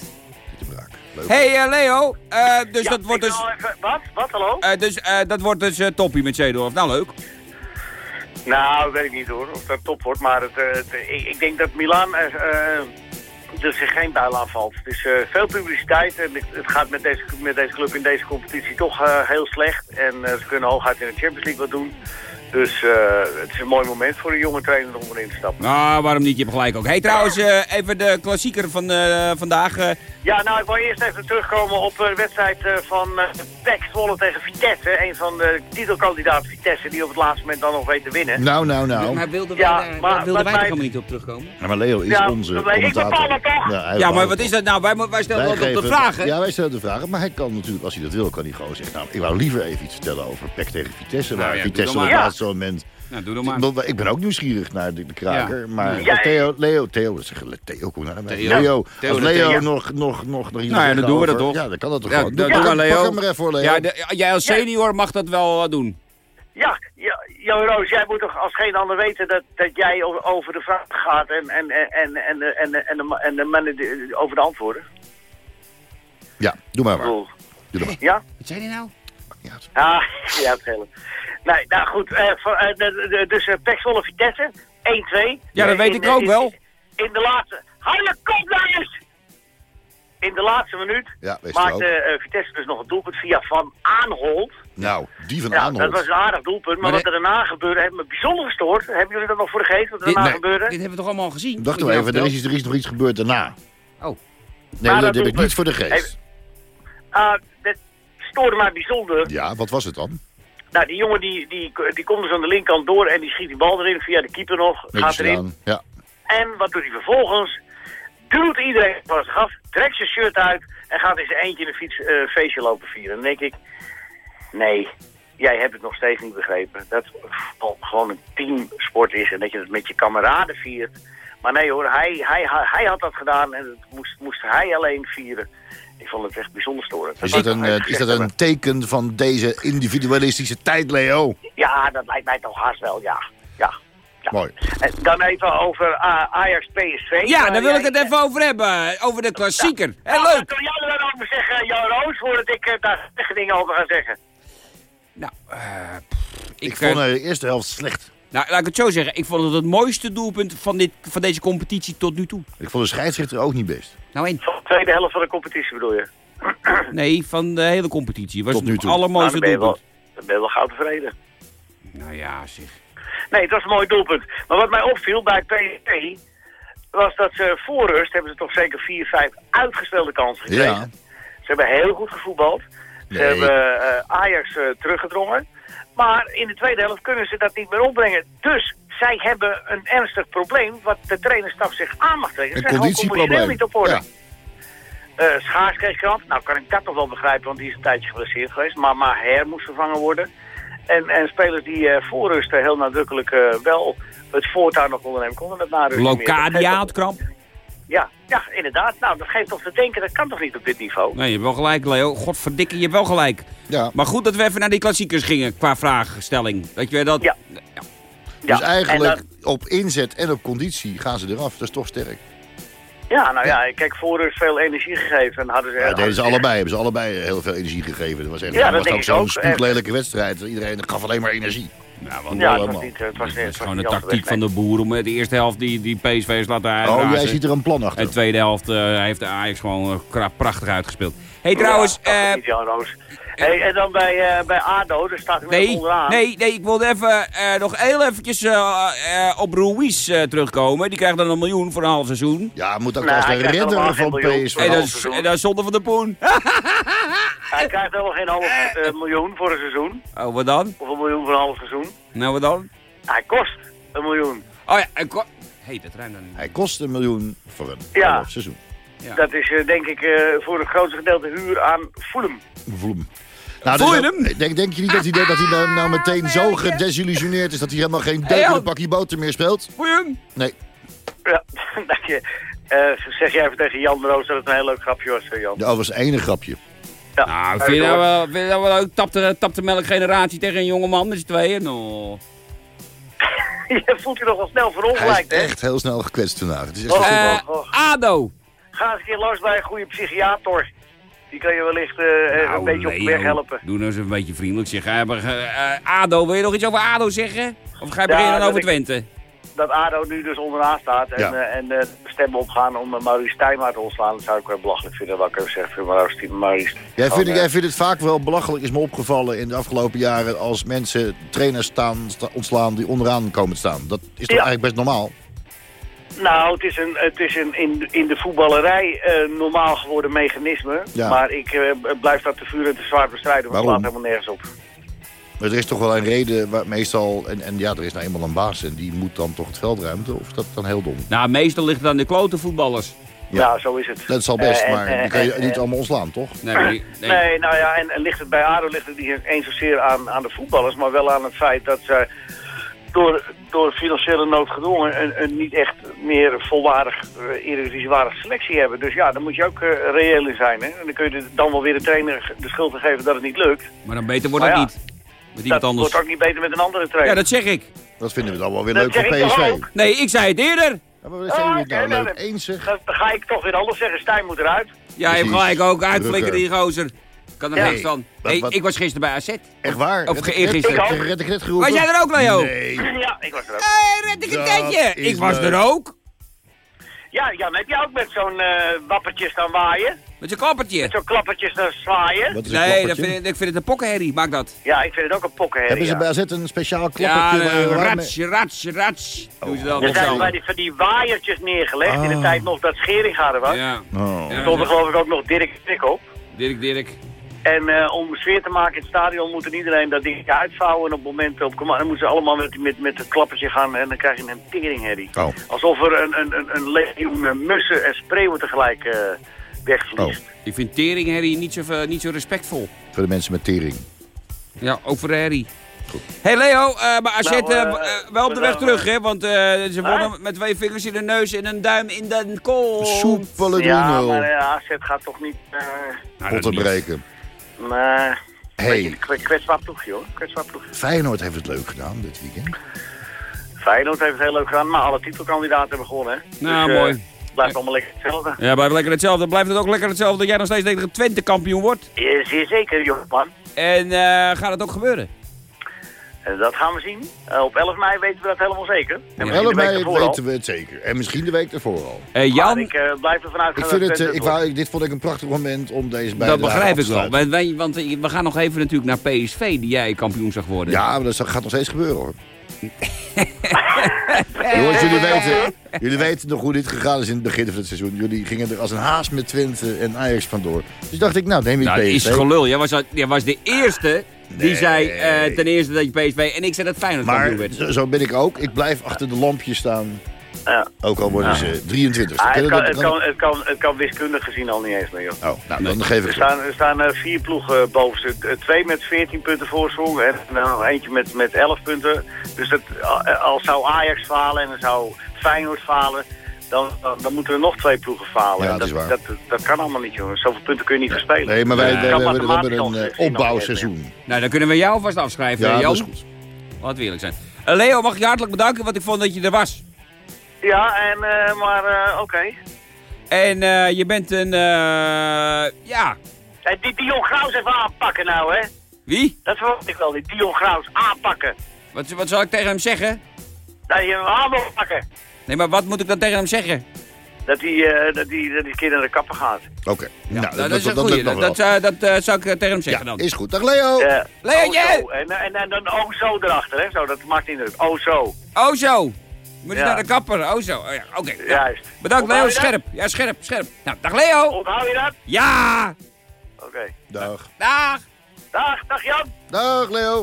Speaker 4: Ted de Braak. Leuk.
Speaker 3: hey, eh, Leo. eh, dus
Speaker 8: Ja,
Speaker 3: dat wordt dus...
Speaker 8: even- Wat? Wat, hallo?
Speaker 3: eh, dus eh, dat wordt dus eh, toppie met Zeedorf. Nou, leuk.
Speaker 8: Nou, weet ik niet hoor, of dat top wordt. Maar het, eh, het- ik, ik denk dat Milan eh, er geen buil aanvalt. Eh, veel publiciteit en het, het gaat met deze, met deze club in deze competitie toch eh, heel slecht. En eh, ze kunnen hooguit in de Champions League wat doen. Dus eh, het is een mooi moment voor een jonge trainer om erin te stappen.
Speaker 3: Nou, waarom niet? Je hebt gelijk ook. hey, trouwens, eh, even de klassieker van eh, vandaag. eh,
Speaker 8: Ja, nou, ik wil eerst even terugkomen op de wedstrijd eh, van uh, PEC Zwolle tegen Vitesse. Een van de titelkandidaten Vitesse die op het laatste moment dan nog weet te winnen.
Speaker 4: Nou, nou, nou.
Speaker 3: Maar wilden
Speaker 8: Ja,
Speaker 3: wij, daar-
Speaker 8: maar
Speaker 3: wilden wij toch
Speaker 8: mij-
Speaker 3: helemaal niet op terugkomen?
Speaker 4: Ja, maar Leo is
Speaker 8: Ja,
Speaker 4: onze
Speaker 8: maar ik bepaal toch?
Speaker 4: Ja,
Speaker 3: Ja, maar wat is dat nou? Wij, wij stellen op de vragen.
Speaker 4: Ja, wij stellen de vragen. Maar hij kan natuurlijk, als hij dat wil, kan hij gewoon zeggen... Nou, ik wou liever even iets vertellen over PEC tegen Vitesse.
Speaker 3: Nou
Speaker 4: waar Vitesse
Speaker 3: dan
Speaker 4: op laatste moment...
Speaker 3: Nou, doe dan maar.
Speaker 4: Ik ben ook nieuwsgierig naar de, de kraker.
Speaker 3: Ja.
Speaker 4: Maar
Speaker 8: Ja,
Speaker 4: Theo, Leo, Theo, zeg, Theo, naar mij.
Speaker 3: Theo.
Speaker 4: Leo,
Speaker 3: Theo
Speaker 4: als Leo
Speaker 3: Theo.
Speaker 4: nog, nog, nog, nog
Speaker 3: Nou ja, dan doen we dat toch?
Speaker 4: Ja, dan kan dat toch
Speaker 3: Ja,
Speaker 4: gewoon.
Speaker 3: doe- maar, Leo.
Speaker 4: pak hem maar even voor, Leo.
Speaker 3: Ja, de- jij als senior mag dat wel eh, doen.
Speaker 8: Ja, ja, Jan Roos, jij moet toch als geen ander weten dat, dat jij over de vraag gaat en, en, en, en, en, de- en, de- en, de en de mannen die- over de antwoorden.
Speaker 4: Ja, doe maar maar. Doe maar.
Speaker 8: Ja?
Speaker 3: Wat zei hij nou?
Speaker 4: Ja, het-
Speaker 8: Ah, ja, het hele. Nee, nou goed, eh, voor, eh, de- de- dus uh, Pek Zwolle Vitesse, 1-2.
Speaker 3: Ja, dat
Speaker 8: Eh,
Speaker 3: weet
Speaker 8: in-
Speaker 3: ik ook
Speaker 8: in-
Speaker 3: wel.
Speaker 8: In de laatste... Hou je kop eens! In de laatste minuut
Speaker 4: Ja,
Speaker 8: maakte eh, Vitesse dus nog een doelpunt via Van Aanholt.
Speaker 4: Nou, die van
Speaker 8: Ja,
Speaker 4: Aanholt.
Speaker 8: dat was een aardig doelpunt. Maar, wat er daarna gebeurde, heeft me bijzonder gestoord. Hebben jullie dat nog voor de geest, wat er
Speaker 3: Dit,
Speaker 8: daarna
Speaker 3: nee,
Speaker 8: gebeurde?
Speaker 3: dit hebben we toch allemaal gezien?
Speaker 4: Nou
Speaker 3: je
Speaker 4: even, er is, iets- er is nog iets gebeurd daarna.
Speaker 3: Oh.
Speaker 4: Nee,
Speaker 8: Maar
Speaker 4: dat
Speaker 8: dat
Speaker 4: heb ik niet voor de geest.
Speaker 8: Ah, dat stoorde mij bijzonder.
Speaker 4: Ja, wat was het dan?
Speaker 8: Nou, die jongen die, die, die komt dus aan de linkerkant door en die schiet die bal erin via de keeper nog. Gaat erin.
Speaker 4: Ja.
Speaker 8: En wat doet hij vervolgens? Duwt iedereen van zich af, trekt zijn shirt uit en gaat in zijn eentje een fiets, eh, feestje lopen vieren. Dan denk ik, nee, jij hebt het nog steeds niet begrepen. Dat het gewoon een teamsport is en dat je het met je kameraden viert. Maar nee hoor, hij, hij, hij had dat gedaan en dat moest, moest hij alleen vieren. Ik vond het echt bijzonder storend.
Speaker 4: Is
Speaker 8: wou
Speaker 4: dat, een, eh, is dat een teken van deze individualistische tijd, Leo?
Speaker 8: Ja, dat lijkt mij toch haast wel, ja. ja. ja.
Speaker 4: Mooi.
Speaker 8: En dan even over uh, Ajax PSV.
Speaker 3: Ja,
Speaker 8: Eh,
Speaker 3: daar wil ik het even over hebben. Over de klassieker. Hé,
Speaker 8: Nou,
Speaker 3: leuk.
Speaker 8: Wil jij er dan over zeggen, Jan Roos, voordat ik eh, daar tegen dingen over ga zeggen?
Speaker 3: Nou, eh,
Speaker 4: Ik,
Speaker 3: ik,
Speaker 4: vond
Speaker 3: eh,
Speaker 4: de eerste helft slecht.
Speaker 3: Nou, laat ik het zo zeggen. Ik vond het het mooiste doelpunt van, dit, van deze competitie tot nu toe.
Speaker 4: Ik vond de scheidsrechter ook niet best.
Speaker 3: Nou één.
Speaker 8: Van de tweede helft van de competitie bedoel je?
Speaker 3: Nee, van de hele competitie. Was
Speaker 4: Tot nu
Speaker 3: het
Speaker 4: toe.
Speaker 3: allermooiste
Speaker 8: Nou, dan wel,
Speaker 3: doelpunt.
Speaker 8: dan ben je wel gauw tevreden.
Speaker 3: Nou ja, zeg.
Speaker 8: Nee, het was een mooi doelpunt. Maar wat mij opviel bij PSV was dat ze voor rust hebben ze toch zeker 4, 5 uitgestelde kansen gekregen.
Speaker 4: Ja.
Speaker 8: Ze hebben heel goed gevoetbald. Ze
Speaker 4: Nee.
Speaker 8: hebben eh, Ajax eh, teruggedrongen. Maar in de tweede helft kunnen ze dat niet meer opbrengen. Dus zij hebben een ernstig probleem wat de trainerstaf zich aan mag trekken.
Speaker 4: Een conditieprobleem.
Speaker 8: niet op orde.
Speaker 4: Ja.
Speaker 8: Eh, Schaars kreeg kramp. Nou kan ik dat nog wel begrijpen, want die is een tijdje geblesseerd geweest. Maar Maher moest vervangen worden. En, en spelers die eh voor rust heel nadrukkelijk eh, wel het voortouw nog ondernemen konden. Dat
Speaker 3: Locadia had kramp.
Speaker 8: Ja, ja, inderdaad. Nou, dat geeft toch te denken, dat kan toch niet op dit niveau?
Speaker 3: Nee, je hebt wel gelijk, Leo. Godverdikke, je hebt wel gelijk.
Speaker 4: Ja.
Speaker 3: Maar goed dat we even naar die klassiekers gingen qua vraagstelling. Dat je dat...
Speaker 8: Ja.
Speaker 4: Dus
Speaker 8: Ja,
Speaker 4: eigenlijk
Speaker 8: en
Speaker 4: op inzet en op conditie gaan ze eraf. Dat is toch sterk.
Speaker 8: Ja, nou ja, kijk, voor rust veel energie gegeven. En hadden ze,
Speaker 4: Ja, dat deden ze allebei. Hebben ze allebei heel veel energie gegeven. Dat was, echt,
Speaker 8: Ja,
Speaker 4: dat was
Speaker 8: denk
Speaker 4: ook
Speaker 8: ik
Speaker 4: zo'n
Speaker 8: ook.
Speaker 4: spuuglelijke wedstrijd. Iedereen gaf alleen maar energie.
Speaker 3: Nou, want
Speaker 8: Ja, het was niet, het was,
Speaker 3: het
Speaker 8: het
Speaker 3: is
Speaker 8: was
Speaker 3: gewoon de tactiek van
Speaker 8: nee.
Speaker 3: de boer om de eerste helft die, die PSV's laten
Speaker 4: Oh,
Speaker 3: uitrazen.
Speaker 4: jij ziet er een plan
Speaker 3: En
Speaker 4: achter.
Speaker 3: de tweede helft eh, heeft de Ajax gewoon eh, prachtig uitgespeeld. hey, trouwens...
Speaker 8: dat is
Speaker 3: eh,
Speaker 8: niet Jan Roos. Hey, en dan bij, eh, bij ADO, daar staat hij
Speaker 3: nee,
Speaker 8: onderaan.
Speaker 3: nee, nee, ik wilde even eh, nog heel eventjes eh, op Ruiz eh, terugkomen. Die krijgt dan een miljoen voor een half seizoen.
Speaker 4: Ja, moet ook
Speaker 8: Nou,
Speaker 4: als
Speaker 8: hij
Speaker 4: de
Speaker 8: allemaal
Speaker 4: van. PSV.
Speaker 3: En
Speaker 8: een
Speaker 3: dat,
Speaker 8: half
Speaker 3: is,
Speaker 8: seizoen.
Speaker 3: en dat is zonde van de poen.
Speaker 8: Hij krijgt helemaal geen half miljoen voor een seizoen.
Speaker 3: oh, wat dan?
Speaker 8: Of een miljoen voor een half seizoen.
Speaker 3: Nou, wat dan?
Speaker 8: Hij kost een miljoen.
Speaker 3: Oh ja, en ko- hey, dat ruimt dan niet.
Speaker 4: Hij kost een miljoen voor een
Speaker 8: Ja.
Speaker 4: half seizoen.
Speaker 3: Ja.
Speaker 8: Dat is eh, denk ik eh, voor het grootste gedeelte huur aan Fulham.
Speaker 4: Vloem. Nou,
Speaker 3: Voel je
Speaker 4: dus
Speaker 3: hem?
Speaker 4: ook- Denk, denk je niet dat hij, dat hij nou, nou meteen zo gedesillusioneerd is... dat hij helemaal geen deuk pakje boter meer speelt?
Speaker 3: Voel je hem?
Speaker 4: Nee.
Speaker 8: Ja, dat je, Eh, zeg jij even tegen Jan de Roos dat het een heel leuk grapje was, eh, Jan.
Speaker 4: Ja, dat was één grapje.
Speaker 8: Ja,
Speaker 3: Nou, vind je
Speaker 8: je
Speaker 3: nou wel, vind je nou wel leuk? Tap de, tap de melkgeneratie tegen een jonge man met z'n tweeën? No.
Speaker 8: je voelt je nogal snel
Speaker 4: Hij
Speaker 8: verongelijkt,
Speaker 4: is
Speaker 8: hè?
Speaker 4: echt heel snel gekwetst vandaag. Het is echt
Speaker 8: Oh,
Speaker 3: Eh,
Speaker 8: oh.
Speaker 3: ADO.
Speaker 8: Ga eens een keer langs bij een goede psychiater. Die kan je wellicht eh, eh,
Speaker 3: Nou,
Speaker 8: een beetje op
Speaker 3: Leo,
Speaker 8: weg helpen.
Speaker 3: Doe nou eens een beetje vriendelijk. Zeg, eh, eh, ADO, wil je nog iets over ADO zeggen? Of ga je
Speaker 8: Ja,
Speaker 3: beginnen dan over
Speaker 8: ik-
Speaker 3: Twente?
Speaker 8: Dat ADO nu dus onderaan staat en,
Speaker 4: Ja.
Speaker 8: eh, en eh, de stemmen opgaan om uh, Maurice Stijnmaar te ontslaan. Dat zou ik wel belachelijk vinden, wat ik zeg. voor Maurice, Maurice.
Speaker 4: Jij vindt, jij vindt het vaak wel belachelijk, is me opgevallen in de afgelopen jaren... als mensen trainers staan, sta- ontslaan die onderaan komen te staan. Dat is toch
Speaker 8: Ja.
Speaker 4: eigenlijk best normaal?
Speaker 8: Nou, het is, een, het is een, in, in de voetballerij eh, normaal geworden mechanisme.
Speaker 4: Ja.
Speaker 8: Maar ik eh, blijf dat te vuur en te zwaar bestrijden, want het slaat helemaal nergens op.
Speaker 4: Maar er is toch wel een reden, waar, meestal... En, en ja, er is nou eenmaal een baas en die moet dan toch het veld ruimten? Of is dat dan heel dom?
Speaker 3: Nou, meestal ligt het aan de klote voetballers.
Speaker 4: Ja.
Speaker 8: Ja, zo is het.
Speaker 4: Dat is al best,
Speaker 8: Eh,
Speaker 4: maar die kan je niet allemaal ontslaan, toch?
Speaker 3: Nee, nee.
Speaker 8: Nee, nou ja, en, en ligt het bij ADO ligt het niet eens zozeer aan, aan de voetballers, maar wel aan het feit dat zij door, door financiële nood gedwongen een, een niet echt meer volwaardig, uh, eredivisiewaardige selectie hebben. Dus ja, daar moet je ook eh, reëel in zijn. Hè? En dan kun je de- dan wel weer de trainer de schuld te geven dat het niet lukt.
Speaker 3: Maar dan beter wordt
Speaker 8: Maar
Speaker 3: het
Speaker 8: ja,
Speaker 3: niet. Met iemand
Speaker 8: dat
Speaker 3: anders.
Speaker 8: wordt ook niet beter met een andere trainer.
Speaker 3: Ja, dat zeg ik.
Speaker 4: Dat vinden we dan wel weer
Speaker 8: Dat
Speaker 4: leuk voor PSV.
Speaker 3: Nee, ik zei het eerder.
Speaker 4: Ja, maar wat zijn jullie nou leuk?
Speaker 8: dan-
Speaker 4: Eens.
Speaker 8: Dan, dan ga ik toch weer anders zeggen, Stijn moet eruit.
Speaker 3: Ja, je hebt gelijk ook. Uitflikken die gozer. Kan er
Speaker 8: Ja.
Speaker 3: niks van.
Speaker 4: Wat-
Speaker 3: Hey,
Speaker 4: wat-
Speaker 3: ik was gisteren bij AZ.
Speaker 4: Echt waar?
Speaker 3: Of eergisteren.
Speaker 4: Red ik net geroepen?
Speaker 3: Was jij er ook, Leo?
Speaker 4: Nee.
Speaker 8: Ja, ik was er ook.
Speaker 3: Hé, red ik een
Speaker 4: Dat is
Speaker 3: Ik was er ook.
Speaker 8: Ja, Jan, heb je ook met zo'n eh wappertje staan waaien?
Speaker 3: Met klappertje.
Speaker 8: Zo'n klappertje staan zwaaien?
Speaker 4: Wat is een
Speaker 3: Nee, dat vind ik, ik vind het een pokkenherrie. Maak dat.
Speaker 8: Ja, ik vind het ook een pokkenherrie.
Speaker 4: Hebben ze
Speaker 8: ja.
Speaker 4: bij AZ een speciaal
Speaker 3: Ja,
Speaker 4: klappertje? waar- waarmee-
Speaker 3: rats, rats, rats. Doen ze dan
Speaker 8: Er
Speaker 3: op
Speaker 8: zijn
Speaker 3: zo.
Speaker 8: bij die, van die waaiertjes neergelegd in de
Speaker 4: Ah.
Speaker 8: tijd nog dat Scheringa er was.
Speaker 3: Ja,
Speaker 4: Oh.
Speaker 8: Er stond er geloof ik ook nog Dirk Dirk op.
Speaker 3: Dirk, Dirk.
Speaker 8: En eh, om sfeer te maken in het stadion moet er iedereen dat ding uitvouwen. En op het moment op commando dan moeten ze allemaal met, met, met het klappertje gaan en dan krijg je een teringherrie.
Speaker 4: Oh.
Speaker 8: Alsof er een, een, een, een legioen eh, mussen en spreeuwen tegelijk eh wegvliegt.
Speaker 3: Ik vind teringherrie niet zo, niet zo respectvol.
Speaker 4: Voor de mensen met tering.
Speaker 3: Ja, ook voor de herrie. hey Leo, eh, maar AZ
Speaker 8: Nou,
Speaker 3: eh, wel op de
Speaker 8: we
Speaker 3: weg terug, hè? Want eh, ze wonnen met twee vingers in de neus en een duim in de kool.
Speaker 4: Soepele 3-0.
Speaker 8: Ja, maar AZ gaat toch niet... eh
Speaker 3: Nou,
Speaker 4: Potten
Speaker 3: niet.
Speaker 4: breken.
Speaker 8: Maar,
Speaker 4: Hey.
Speaker 8: een kwe- kwetsbaar ploegje hoor. Kwetsbaar ploegje.
Speaker 4: Feyenoord heeft het leuk gedaan dit weekend.
Speaker 8: Feyenoord heeft het heel leuk gedaan, maar alle titelkandidaten hebben gewonnen. Hè?
Speaker 3: Nou,
Speaker 8: eh,
Speaker 3: mooi.
Speaker 8: het blijft allemaal lekker hetzelfde.
Speaker 3: Ja, blijft lekker hetzelfde. Blijft het ook lekker hetzelfde dat jij nog steeds denkt dat Twente kampioen wordt?
Speaker 8: Ja, zeer zeker, jongeman.
Speaker 3: En eh, gaat het ook gebeuren?
Speaker 8: En dat gaan we zien. Eh, op 11 mei weten we dat helemaal zeker. En
Speaker 3: Ja.
Speaker 8: misschien
Speaker 4: 11
Speaker 8: de week
Speaker 4: mei weten we het zeker. En misschien de week ervoor al.
Speaker 8: Maar
Speaker 3: Jan,
Speaker 8: ik eh, blijf ervan
Speaker 4: Ik vind
Speaker 8: dat
Speaker 4: het, ik wou, dit vond ik een prachtig moment om deze
Speaker 3: dat
Speaker 4: bijdrage
Speaker 3: begrijp
Speaker 4: af te
Speaker 3: ik wel. Want, wij- want we gaan nog even natuurlijk naar PSV, die jij kampioen zag worden.
Speaker 4: Ja, maar dat gaat nog steeds gebeuren hoor. Jongens, jullie weten, jullie weten nog hoe dit gegaan is in het begin van het seizoen. Jullie gingen er als een haas met Twente en Ajax vandoor. Dus dacht ik, nou neem ik
Speaker 3: Nou, dat
Speaker 4: PSV.
Speaker 3: is gelul. Jij was, jij was de eerste die zei eh, ten eerste dat je PSV... En ik zei dat Feyenoord
Speaker 4: maar
Speaker 3: kampioen werd.
Speaker 4: zo, zo ben ik ook. Ik blijf achter de lampjes staan.
Speaker 8: Ja.
Speaker 4: Ook al worden ze 23.
Speaker 8: Ah, het, kan,
Speaker 4: dat-
Speaker 8: het, kan, het, kan, het kan wiskundig gezien al niet eens meer, joh.
Speaker 4: Oh, nou, dan geef ik
Speaker 8: Er
Speaker 4: het.
Speaker 8: staan, er staan eh, vier ploegen boven ze. Eh, Twee met 14 punten voorsprong en dan nog eentje met, met 11 punten. Dus dat, als zou Ajax falen en dan zou Feyenoord falen, dan, dan, dan moeten er nog twee ploegen falen.
Speaker 4: Ja,
Speaker 8: En
Speaker 4: dat is waar.
Speaker 8: Dat, dat kan allemaal niet, jongens. Zoveel punten kun je niet verspelen.
Speaker 4: Nee, maar wij,
Speaker 3: Ja.
Speaker 4: wij- we, hebben- een eh, opbouwseizoen.
Speaker 3: Nou, dan kunnen we jou vast afschrijven,
Speaker 4: Ja,
Speaker 3: Jan.
Speaker 4: dat is goed.
Speaker 3: Laten we eerlijk zijn. Eh, Leo, mag ik je hartelijk bedanken, want ik vond dat je er was.
Speaker 8: Ja, en, eh, maar eh, oké.
Speaker 3: En eh, je bent een... eh, ja,
Speaker 8: Hey, die Dion Graus even aanpakken nou, hè.
Speaker 3: wie?
Speaker 8: Dat verwacht ik wel, die Dion Graus aanpakken.
Speaker 3: Wat, wat zal ik tegen hem zeggen?
Speaker 8: Dat je hem aan moet pakken.
Speaker 3: Nee, maar wat moet ik dan tegen hem zeggen?
Speaker 8: Dat die, eh, dat die, dat die kind naar de kapper gaat.
Speaker 4: Oké.
Speaker 3: Ja,
Speaker 4: nou,
Speaker 3: dat, is een Dat,
Speaker 4: wel.
Speaker 3: dat, eh, dat eh, zou ik tegen hem zeggen
Speaker 4: Ja,
Speaker 3: dan.
Speaker 4: is goed. Dag Leo.
Speaker 3: Leontje!
Speaker 8: Oh. En, en, en dan oh zo erachter, hè. Zo, dat maakt indruk. Oh zo.
Speaker 3: Oh zo. Moet je
Speaker 8: Ja.
Speaker 3: naar de kapper? Oh zo. Oh, ja. Oké. nou,
Speaker 8: Juist.
Speaker 3: Bedankt
Speaker 8: Onthoud
Speaker 3: Leo, scherp. Ja, scherp, scherp. Nou, dag Leo.
Speaker 8: Onthoud je dat?
Speaker 3: Ja.
Speaker 8: Oké.
Speaker 4: Dag.
Speaker 3: Dag.
Speaker 8: Dag, dag Jan.
Speaker 4: Dag Leo.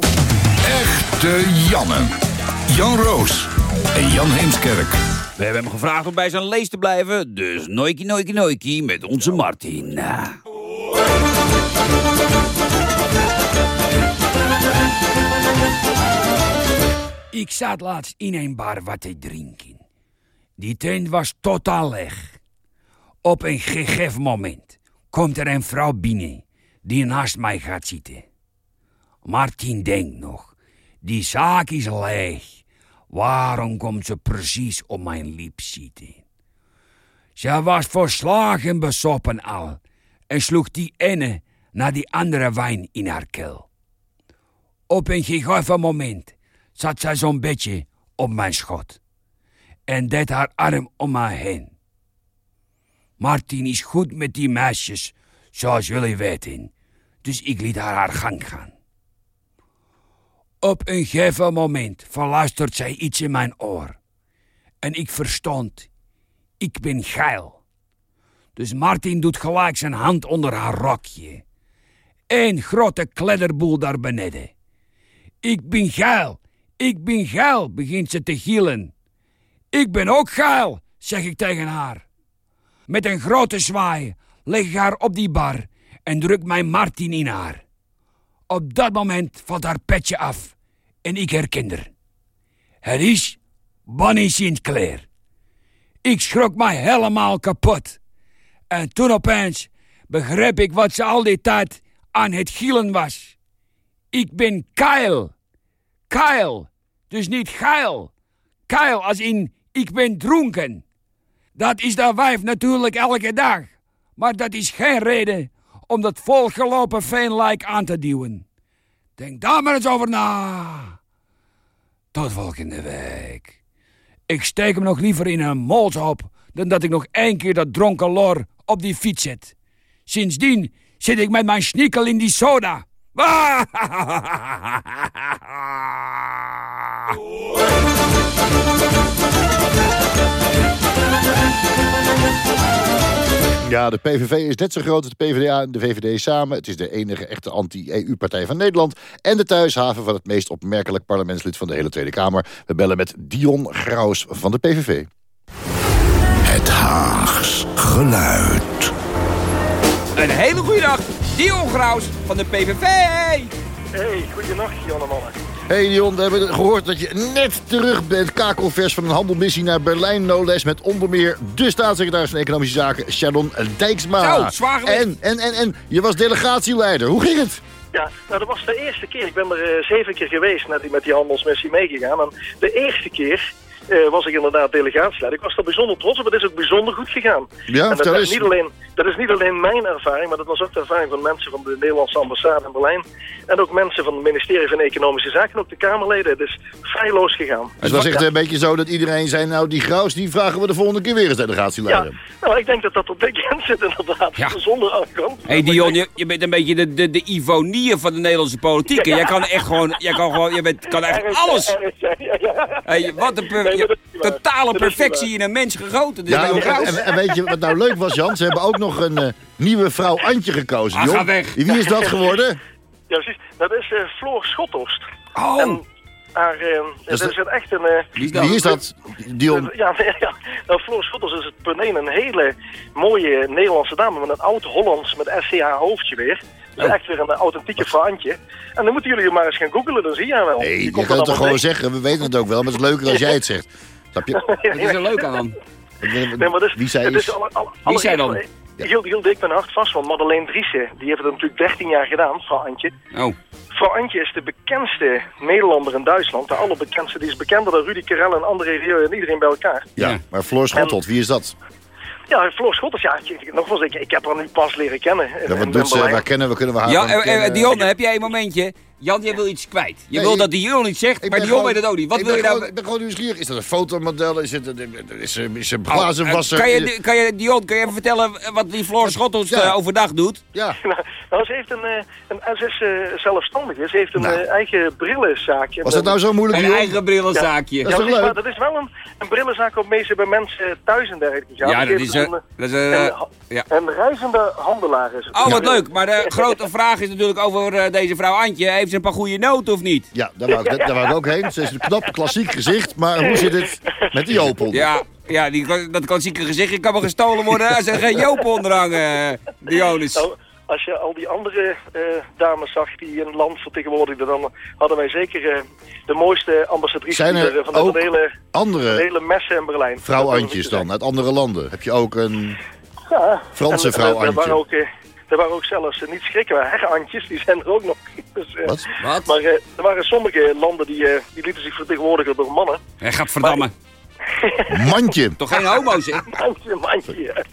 Speaker 6: Echte Janne. Jan Roos en Jan Heemskerk.
Speaker 3: We hebben hem gevraagd om bij zijn lees te blijven. Dus noiki noiki noiki met onze Martin.
Speaker 9: Ik zat laatst in een bar wat te drinken. Die tent was totaal leeg. Op een gegeven moment komt er een vrouw binnen die naast mij gaat zitten. Martin denkt nog, die zaak is leeg. Waarom komt ze precies op mijn lip zitten? Ze was verslagen besoppen al en sloeg die ene naar die andere wijn in haar keel. Op een gegeven moment zat zij zo'n beetje op mijn schot en deed haar arm om mij heen. Martin is goed met die meisjes, zoals jullie weten, dus ik liet haar haar gang gaan. Op een gegeven moment verluistert zij iets in mijn oor. En ik verstond, ik ben geil. Dus Martin doet gelijk zijn hand onder haar rokje. Eén grote kledderboel daar beneden. Ik ben geil, ik ben geil, begint ze te gielen. Ik ben ook geil, zeg ik tegen haar. Met een grote zwaai leg ik haar op die bar en druk mijn Martin in haar. Op dat moment valt haar petje af en ik herken haar. Het is Bonnie Sinclair. Ik schrok mij helemaal kapot. En toen opeens begreep ik wat ze al die tijd aan het gielen was. Ik ben Kyle. Kyle, dus niet geil. Kyle als in ik ben dronken. Dat is dat wijf natuurlijk elke dag. Maar dat is geen reden om dat volgelopen veenlijk aan te duwen. Denk daar maar eens over na. Tot volgende week. Ik steek hem nog liever in een molshop dan dat ik nog één keer dat dronken lor op die fiets zet. Sindsdien zit ik met mijn snikkel in die soda.
Speaker 4: Ja, de PVV is net zo groot als de PvdA en de VVD samen. Het is de enige echte anti-EU-partij van Nederland. En de thuishaven van het meest opmerkelijk parlementslid van de hele Tweede Kamer. We bellen met Dion Graus van de PVV.
Speaker 6: Het Haags geluid.
Speaker 10: Een hele goede dag, Dion Graus van de PVV.
Speaker 11: Hey, goedenacht Janne Mannen.
Speaker 4: Hey Dion, we hebben gehoord dat je net terug bent. Kakelvers van een handelmissie naar Berlijn, no les. Met onder meer de staatssecretaris van Economische Zaken, Sharon Dijksma.
Speaker 10: Zo.
Speaker 4: En, en, en, en, je was delegatieleider. Hoe ging het?
Speaker 11: Ja, nou dat was de eerste keer. Ik ben er eh, zeven keer geweest met die, met die handelsmissie meegegaan. En de eerste keer eh, was ik inderdaad delegatieleider. Ik was er bijzonder trots op. Het is ook bijzonder goed gegaan.
Speaker 4: Ja,
Speaker 11: en dat is, niet alleen, dat is niet alleen mijn ervaring, maar dat was ook de ervaring van mensen van de Nederlandse ambassade in Berlijn. En ook mensen van het ministerie van Economische Zaken en ook de Kamerleden. Het is feilloos gegaan.
Speaker 4: Het was echt
Speaker 11: Ja.
Speaker 4: een beetje zo dat iedereen zei... nou, die Graus, die vragen we de volgende keer weer als
Speaker 11: Ja,
Speaker 4: delegatieleider.
Speaker 11: nou, ik denk dat dat op dit grens zit inderdaad.
Speaker 10: Ja.
Speaker 11: Zonder aankomt.
Speaker 10: hey Dion, je, je bent een beetje de, de, de Ivonie van de Nederlandse politiek. En Jij kan echt gewoon, jij kan gewoon, je bent, kan echt alles.
Speaker 11: Ja, ja, ja.
Speaker 10: Hey, wat een
Speaker 11: Nee,
Speaker 10: totale perfectie in een mens gegoten. Dit
Speaker 4: Ja, en, en- weet je wat nou leuk was, Jan? Ze hebben ook nog een eh, nieuwe vrouw Antje gekozen.
Speaker 10: Ah, weg.
Speaker 4: Wie is dat geworden?
Speaker 11: Ja, precies. Dat is eh, Floor Schothorst.
Speaker 10: Oh,
Speaker 11: En haar, eh,
Speaker 4: is
Speaker 11: dat
Speaker 4: de-
Speaker 11: is een echt een... eh,
Speaker 10: wie is dat?
Speaker 4: Wie is dat? Dion.
Speaker 11: ja, ja. Nou, Floor Schothorst is het punt een hele mooie Nederlandse dame met een oud-Hollands met SCH hoofdje weer. Dus
Speaker 10: Oh.
Speaker 11: echt weer een authentieke Fraantje. En dan moeten jullie maar eens gaan googelen, dan zie je haar wel.
Speaker 4: Nee, je
Speaker 11: komt er
Speaker 4: het toch gewoon zeggen. We weten het ook wel, maar het is leuker als jij het zegt. Snap je?
Speaker 10: Wat is er leuk aan?
Speaker 11: Nee, maar dat is,
Speaker 4: Wie zij
Speaker 11: het
Speaker 4: is?
Speaker 11: alle- alle-
Speaker 10: Wie zij dan?
Speaker 11: Allereerst- Hield, hield ik mijn hart vast, want Madeleine Driessen, die heeft het natuurlijk 13 jaar gedaan, vrouw Antje.
Speaker 10: Oh,
Speaker 11: Vrouw Antje is de bekendste Nederlander in Duitsland. De allerbekendste. Die is bekender dan Rudy Karel en André Rieu en iedereen bij elkaar.
Speaker 4: Ja,
Speaker 10: Ja.
Speaker 4: maar Floor Schottold, wie is dat?
Speaker 11: Ja, Floor Schotters, ja, ik- nogmaals, ik, ik heb haar nu pas leren kennen.
Speaker 4: Ja, wat doet ze? Waar kennen we? Kunnen we haar
Speaker 10: ja, eh, eh,
Speaker 4: kennen?
Speaker 10: Dion, heb jij een momentje? Jan, jij wil iets kwijt. Je
Speaker 4: Nee,
Speaker 10: wil dat Dion iets zegt, maar Dion
Speaker 4: gewoon-
Speaker 10: weet het ook niet. Wat wil je nou...
Speaker 4: Ik ben gewoon nieuwsgierig. Is dat een fotomodel? Is het een, is er, is er
Speaker 10: Oh,
Speaker 4: glazenwasser?
Speaker 10: eh, kan, je, kan je, Dion, kan je even vertellen wat die Floor Schottels
Speaker 4: Ja.
Speaker 10: eh, overdag doet?
Speaker 4: Ja,
Speaker 11: Nou, ze heeft een, eh, een ze is eh, zelfstandige. Ze heeft een
Speaker 4: Nou.
Speaker 11: eh, eigen brillenzaakje.
Speaker 4: was dat nou zo moeilijk,
Speaker 10: Een
Speaker 4: Dion?
Speaker 10: eigen brillenzaakje.
Speaker 4: Dat
Speaker 11: Ja,
Speaker 4: is toch
Speaker 11: precies,
Speaker 4: leuk?
Speaker 11: maar dat is wel een, een brillenzaak waarmee ze bij mensen thuis en dergelijke.
Speaker 10: Ja,
Speaker 11: Die
Speaker 10: dat is een... Dat is een
Speaker 11: een,
Speaker 10: eh, ja.
Speaker 11: een reizende handelaar is het.
Speaker 10: Oh, wat
Speaker 11: Ja.
Speaker 10: leuk. Maar de grote vraag is natuurlijk over eh, deze vrouw Antje. Heeft ze een paar goede noten of niet?
Speaker 4: Ja, daar wou, ik, daar wou ik ook heen. Ze is een knap klassiek gezicht, maar hoe zit het met die Opel?
Speaker 10: Ja, ja die, kan- dat klassieke gezichtje kan wel gestolen worden als er geen Joop onder hangen, eh, Dionis.
Speaker 11: Nou, als je al die andere eh, dames zag die een land vertegenwoordigden, dan hadden wij zeker eh, de mooiste ambassadrice
Speaker 4: Zijn er
Speaker 11: van de hele, van de
Speaker 4: Andere
Speaker 11: hele messen in Berlijn.
Speaker 4: vrouw
Speaker 11: Dat durf ik
Speaker 4: Antjes
Speaker 11: te
Speaker 4: dan, uit andere landen? Heb je ook een...
Speaker 11: Ja.
Speaker 4: Franse
Speaker 11: En,
Speaker 4: vrouw
Speaker 11: Er waren ook, er waren ook zelfs, eh, niet schrikken, herantjes, die zijn er ook nog. Dus, eh,
Speaker 4: Wat?
Speaker 10: Wat?
Speaker 11: Maar eh, er waren sommige landen die, eh, die lieten zich vertegenwoordigen door mannen.
Speaker 10: Hé, gadverdamme.
Speaker 4: Mandje.
Speaker 10: Toch geen homo's, hè?
Speaker 11: Mandje, mandje.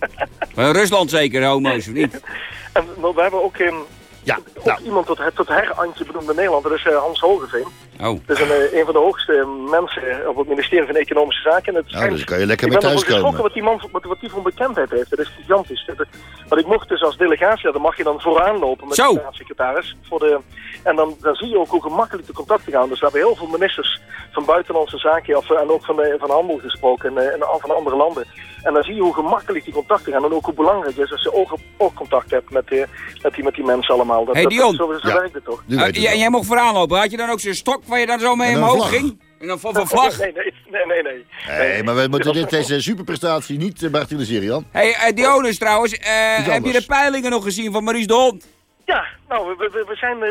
Speaker 10: Eh, Rusland zeker, homo's, of niet?
Speaker 11: En maar we hebben ook, ehm,
Speaker 4: Ja,
Speaker 11: ook
Speaker 4: nou,
Speaker 11: iemand tot, tot herantje benoemd in Nederland. Dat is Hans Hogeveen.
Speaker 10: Oh.
Speaker 11: Dat is een, eh, een van de hoogste mensen op het ministerie van Economische Zaken. En het
Speaker 4: nou, dus kan je lekker
Speaker 11: ik
Speaker 4: mee
Speaker 11: ben ervan geschrokken
Speaker 4: thuiskomen.
Speaker 11: wat die man wat, wat die voor bekendheid heeft. Dat is gigantisch. Dat, want ik mocht dus als delegatie, dan mag je dan vooraan lopen met
Speaker 10: Zo.
Speaker 11: de staatssecretaris. Voor de, en dan, dan zie je ook hoe gemakkelijk de contacten gaan. Dus we hebben heel veel ministers van buitenlandse zaken of, en ook van, de, van handel gesproken en, en van andere landen. En dan zie je hoe gemakkelijk die contacten gaan en ook hoe belangrijk het is als je oog contact hebt met, die, met, die, met die mensen allemaal. Dat,
Speaker 10: Hey,
Speaker 11: dat-
Speaker 10: Dion.
Speaker 11: Zo, zo
Speaker 4: Ja.
Speaker 11: werkt het toch?
Speaker 10: Eh,
Speaker 4: het
Speaker 10: jij mocht vooraan lopen. Had je dan ook zo'n stok waar je dan zo mee omhoog
Speaker 4: vlag.
Speaker 10: ging? En dan van, van vlag?
Speaker 11: Nee, nee, nee, nee, nee.
Speaker 4: Nee, maar we moeten dit, deze superprestatie niet uh, bagatelliseren, Jan.
Speaker 10: Hé, hey, Dionys trouwens, eh, heb je de peilingen nog gezien van Maurice de Hond?
Speaker 11: Ja, nou, we, we, we zijn, eh,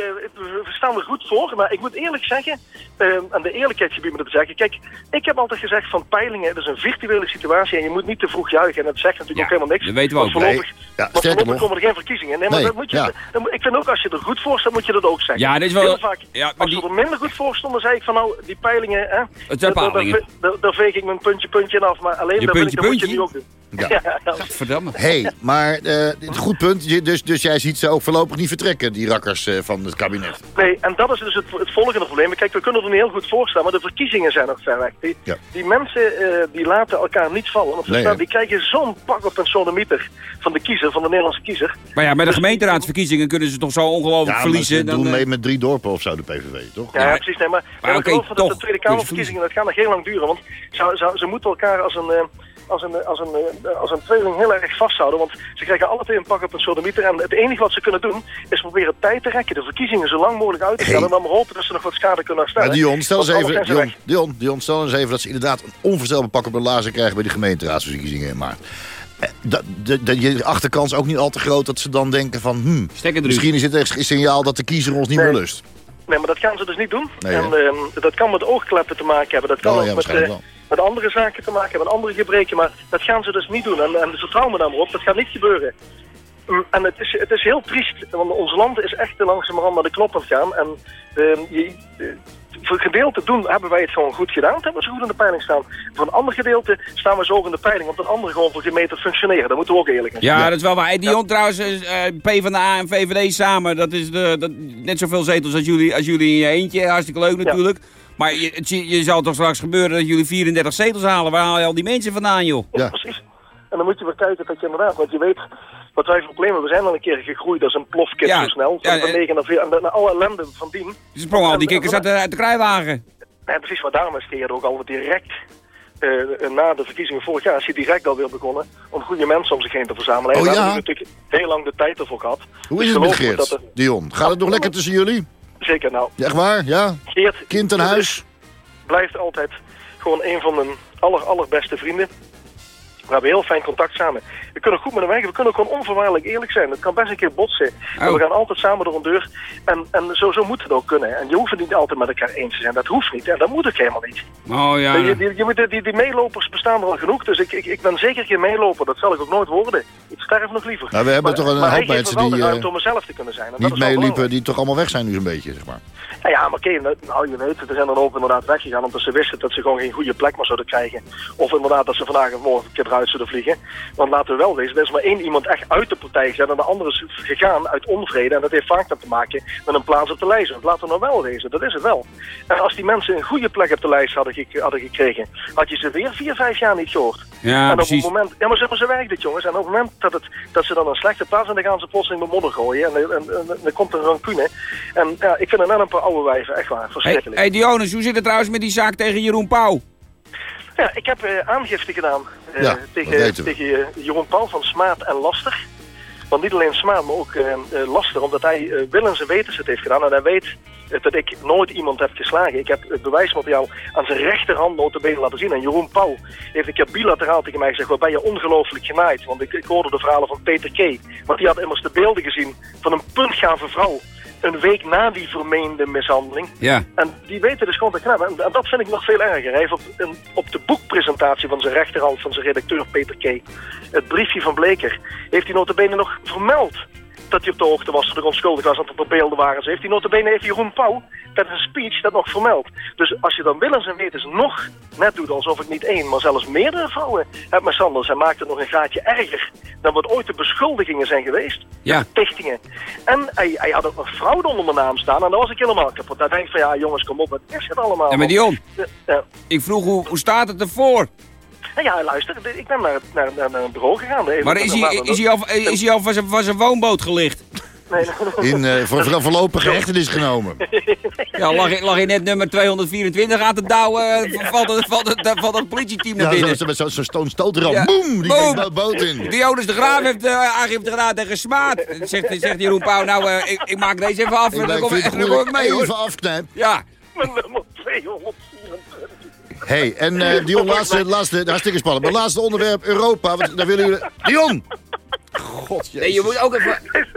Speaker 11: we staan er goed voor. Maar ik moet eerlijk zeggen, eh, aan de eerlijkheid gebied me te zeggen. Kijk, ik heb altijd gezegd van peilingen, het is een virtuele situatie en je moet niet te vroeg juichen. En dat zegt natuurlijk
Speaker 10: Ja,
Speaker 11: ook helemaal niks.
Speaker 10: dat weten we
Speaker 11: Want
Speaker 10: ook.
Speaker 11: Voorlopig,
Speaker 4: Nee, ja,
Speaker 11: voorlopig
Speaker 4: nog.
Speaker 11: komen er geen verkiezingen. Nee, maar
Speaker 4: Nee,
Speaker 11: dat moet je,
Speaker 4: ja.
Speaker 11: dan ik vind ook als je er goed voor staat, moet je dat ook zeggen.
Speaker 10: Ja, dit is wel-
Speaker 11: Heel vaak,
Speaker 10: ja, maar
Speaker 11: als
Speaker 10: die-
Speaker 11: we er minder goed voor stonden, zei ik van nou, die peilingen, hè,
Speaker 10: Het zijn
Speaker 11: daar- daar-
Speaker 10: peilingen.
Speaker 11: daar- daar veeg ik mijn puntje, puntje af. Maar alleen
Speaker 10: Je
Speaker 11: dat, wil ik,
Speaker 10: puntje,
Speaker 11: dat moet je
Speaker 10: puntje?
Speaker 11: nu ook doen.
Speaker 4: Ja.
Speaker 11: ja.
Speaker 10: Verdamme.
Speaker 4: Hé, hey, maar eh, het goed punt. Je- Dus, dus jij ziet ze ook voorlopig niet vertrekken, die rakkers eh, van het kabinet.
Speaker 11: Nee, en dat is dus het, het volgende probleem. Kijk, we kunnen er niet heel goed voorstellen, maar de verkiezingen zijn nog ver weg. Die,
Speaker 4: Ja.
Speaker 11: die mensen eh, die laten elkaar niet vallen. Want ze
Speaker 4: Nee,
Speaker 11: staan-
Speaker 4: hè?
Speaker 11: die krijgen zo'n pak op een sodomieter van de kiezer, van de Nederlandse kiezer.
Speaker 10: Maar ja, met de gemeenteraadsverkiezingen kunnen ze toch zo ongelooflijk
Speaker 4: Ja,
Speaker 10: verliezen.
Speaker 4: ze
Speaker 10: Dan,
Speaker 4: doen
Speaker 10: eh,
Speaker 4: mee met drie dorpen of zo, de PVV, toch?
Speaker 11: Ja,
Speaker 10: Ja,
Speaker 11: precies. Nee, maar
Speaker 10: maar
Speaker 11: maar
Speaker 10: oké,
Speaker 11: ik geloof dat de Tweede
Speaker 10: je
Speaker 11: Kamerverkiezingen, dat gaat nog heel lang duren. Want ze, ze, ze moeten elkaar als een, eh, als, een, als, een, eh, als een tweeling heel erg vasthouden. Want ze krijgen alle twee een pak op een sodomieter. En het enige wat ze kunnen doen, is proberen tijd te rekken. De verkiezingen zo lang mogelijk uit te stellen.
Speaker 4: Hey.
Speaker 11: En dan maar hopen dat ze nog wat schade kunnen herstellen.
Speaker 4: Maar Dion, stel eens even, Dion. Dion, Dion, stel eens even dat ze inderdaad een onvoorstelbaar pak op hun lazen krijgen bij de gemeenteraadsverkiezingen in maart. Eh, Dat, de, de, je achterkans ook niet al te groot dat ze dan denken van... Hmm, misschien is dit echt een signaal dat de kiezer ons niet
Speaker 11: Nee.
Speaker 4: meer lust.
Speaker 11: Nee, maar dat gaan ze dus niet doen.
Speaker 4: Nee,
Speaker 11: en ehm, dat kan met oogkleppen te maken hebben. Dat kan
Speaker 4: Oh,
Speaker 11: ook
Speaker 4: ja,
Speaker 11: met,
Speaker 4: wel.
Speaker 11: Met andere zaken te maken hebben, met andere gebreken. Maar dat gaan ze dus niet doen. En, en vertrouw me daar maar op, dat gaat niet gebeuren. Mm, En het is, het is heel triest, want ons land is echt te langzamerhand naar de knop aan het gaan. En ehm, je, eh, voor een gedeelte doen, hebben wij het gewoon goed gedaan. Hebben we zo goed in de peiling staan. Voor een ander gedeelte staan we zo in de peiling, omdat andere gewoon voor gemeente functioneren. Dat moeten we ook eerlijk in zijn.
Speaker 10: Ja, dat is wel waar. Hey, Dion trouwens, eh, PvdA en VVD samen, dat is de, dat, net zoveel zetels als jullie, als jullie in je eentje. Hartstikke leuk natuurlijk. Maar je, het, je, je zal toch straks gebeuren dat jullie 34 zetels halen. Waar haal je al die mensen vandaan, joh?
Speaker 11: Ja,
Speaker 4: Ja.
Speaker 11: precies. En dan moet je weer kijken dat je inderdaad, want je weet wat wij voor problemen, we zijn al een keer gegroeid als een plofkip
Speaker 10: Ja,
Speaker 11: zo snel. Van
Speaker 10: ja,
Speaker 11: van
Speaker 10: eh,
Speaker 11: 9 naar 4 en na alle ellende van dien.
Speaker 10: Ze sprongen al die
Speaker 11: En-
Speaker 10: kikkers uit de, uit de kruiwagen.
Speaker 11: Nee, precies, maar daarom is het hier ook al direct eh, na de verkiezingen vorig jaar is hij direct alweer begonnen om goede mensen om zich heen te verzamelen. En
Speaker 4: Oh,
Speaker 11: daar
Speaker 4: ja?
Speaker 11: hebben we natuurlijk heel lang de tijd ervoor gehad.
Speaker 4: Hoe
Speaker 11: Dus
Speaker 4: is het met Geert,
Speaker 11: er-
Speaker 4: Dion? Gaat het nog lekker tussen jullie?
Speaker 11: Zeker nou.
Speaker 4: Ja, Echt waar? Ja?
Speaker 11: Geert
Speaker 4: Kind en huis?
Speaker 11: blijft altijd gewoon een van mijn aller, allerbeste vrienden. We hebben heel fijn contact samen. We kunnen goed met hem weg. We kunnen ook gewoon onvoorwaardelijk eerlijk zijn. Het kan best een keer botsen. Maar
Speaker 10: Oh.
Speaker 11: we gaan altijd samen door een deur. En, en zo, zo moet het ook kunnen. En je hoeft het niet altijd met elkaar eens te zijn. Dat hoeft niet. En dat moet ook helemaal niet.
Speaker 10: Oh ja.
Speaker 11: Je, je, je moet, die, die meelopers bestaan er al genoeg. Dus ik, ik, ik ben zeker geen meeloper. Dat zal ik ook nooit worden. Ik sterf nog liever.
Speaker 4: Nou, we hebben toch een
Speaker 11: maar
Speaker 4: hoop mensen
Speaker 11: wel
Speaker 4: die,
Speaker 11: de ruimte
Speaker 4: eh,
Speaker 11: om mezelf te kunnen zijn. En
Speaker 4: Niet meeliepen, die toch allemaal weg zijn nu zo'n beetje, zeg maar.
Speaker 11: Ja, ja, maar oké, nou, nou, je weet, er zijn dan ook inderdaad weggegaan omdat ze wisten dat ze gewoon geen goede plek meer zouden krijgen. Of inderdaad dat ze vandaag of morgen een keer eruit zouden vliegen. Want laten we wel er is maar één iemand echt uit de partij gezet en de andere is gegaan uit onvrede. En dat heeft vaak dan te maken met een plaats op de lijst. Want laten we nou wel wezen, dat is het wel. En als die mensen een goede plek op de lijst hadden, ge- hadden gekregen, had je ze weer vier, vijf jaar niet gehoord.
Speaker 10: Ja,
Speaker 11: en op het moment, ja, maar maar zo werkt jongens. En op het moment dat, het, dat ze dan een slechte plaats en dan gaan ze plotseling met modder gooien. En, en, en, en dan komt er een rancune. En ja, ik vind er net een paar oude wijven, echt waar,
Speaker 10: Hey,
Speaker 11: verschrikkelijk.
Speaker 10: hey Dionys, hoe zit het trouwens met die zaak tegen Jeroen Pauw?
Speaker 11: Ja, ik heb eh, aangifte gedaan
Speaker 4: Ja, dat
Speaker 11: tegen, eh, Jeroen Pauw van Smaad en Laster. Want niet alleen Smaad, maar ook eh, eh, Laster, omdat hij eh, willens en wetens het heeft gedaan. En hij weet eh, dat ik nooit iemand heb geslagen. Ik heb het bewijsmateriaal aan zijn rechterhand notabene laten zien. En Jeroen Pauw heeft een keer bilateraal tegen mij gezegd... waar ben je ongelooflijk genaaid. Want ik, ik hoorde de verhalen van Peter K. Want die had immers de beelden gezien van een puntgave vrouw... een week na die vermeende mishandeling.
Speaker 3: Ja.
Speaker 11: En die weten dus gewoon te knappen. En, en dat vind ik nog veel erger. Hij heeft op, een- op de boekpresentatie van zijn rechterhand, van zijn redacteur Peter K., het briefje van Bleker, heeft hij notabene nog vermeld dat hij op de hoogte was, dat er onschuldig was, dat er beelden waren. Ze heeft hij notabene, heeft Jeroen Pauw, tijdens een speech dat nog vermeld. Dus als je dan willens en wetens nog net doet alsof ik niet één, maar zelfs meerdere vrouwen heb mishandeld, en maakt het nog een gaatje erger dan wat ooit de beschuldigingen zijn geweest.
Speaker 3: Ja.
Speaker 11: Tichtingen. En hij, hij had ook nog fraude onder mijn naam staan. En dan was ik helemaal kapot. Dan denk ik van ja jongens, kom op, wat is het allemaal?
Speaker 3: Ja, maar Dion, ik vroeg hoe, hoe staat het ervoor?
Speaker 11: Nou ja, luister, ik ben naar, naar, naar, naar een bureau gegaan. Even
Speaker 3: Maar is hij, is hij al, is hij al van, zijn, van zijn woonboot gelicht?
Speaker 11: Nee.
Speaker 4: In, eh, voor voor- voorlopige hechtenis genomen.
Speaker 3: Ja, lag, je- lag je net nummer 224 aan te douwen, eh, valt het, valt het, valt het politieteam naar
Speaker 4: Ja,
Speaker 3: binnen.
Speaker 4: zo, met zo'n zo stoon stootram.
Speaker 3: Ja.
Speaker 4: Boom! Die
Speaker 3: Boom.
Speaker 4: ging de boot in.
Speaker 3: Dionys de Graaf heeft uh, aangifte gedaan tegen Smaat. Zegt, zegt Jeroen Pauw, nou, eh, ik, ik maak deze even af en
Speaker 4: Ik
Speaker 3: dan kom
Speaker 4: vind
Speaker 3: ik
Speaker 4: het
Speaker 3: dan
Speaker 4: goed
Speaker 3: kom
Speaker 4: dat
Speaker 3: ik
Speaker 4: ik
Speaker 3: mee,
Speaker 4: even afknijp.
Speaker 3: Ja.
Speaker 11: Mijn nummer 224.
Speaker 4: Hey, en eh, Dion, laatste, laatste, hartstikke spannend. Maar laatste onderwerp, Europa. Want daar willen jullie... Dion! God,
Speaker 3: Nee, je moet ook even...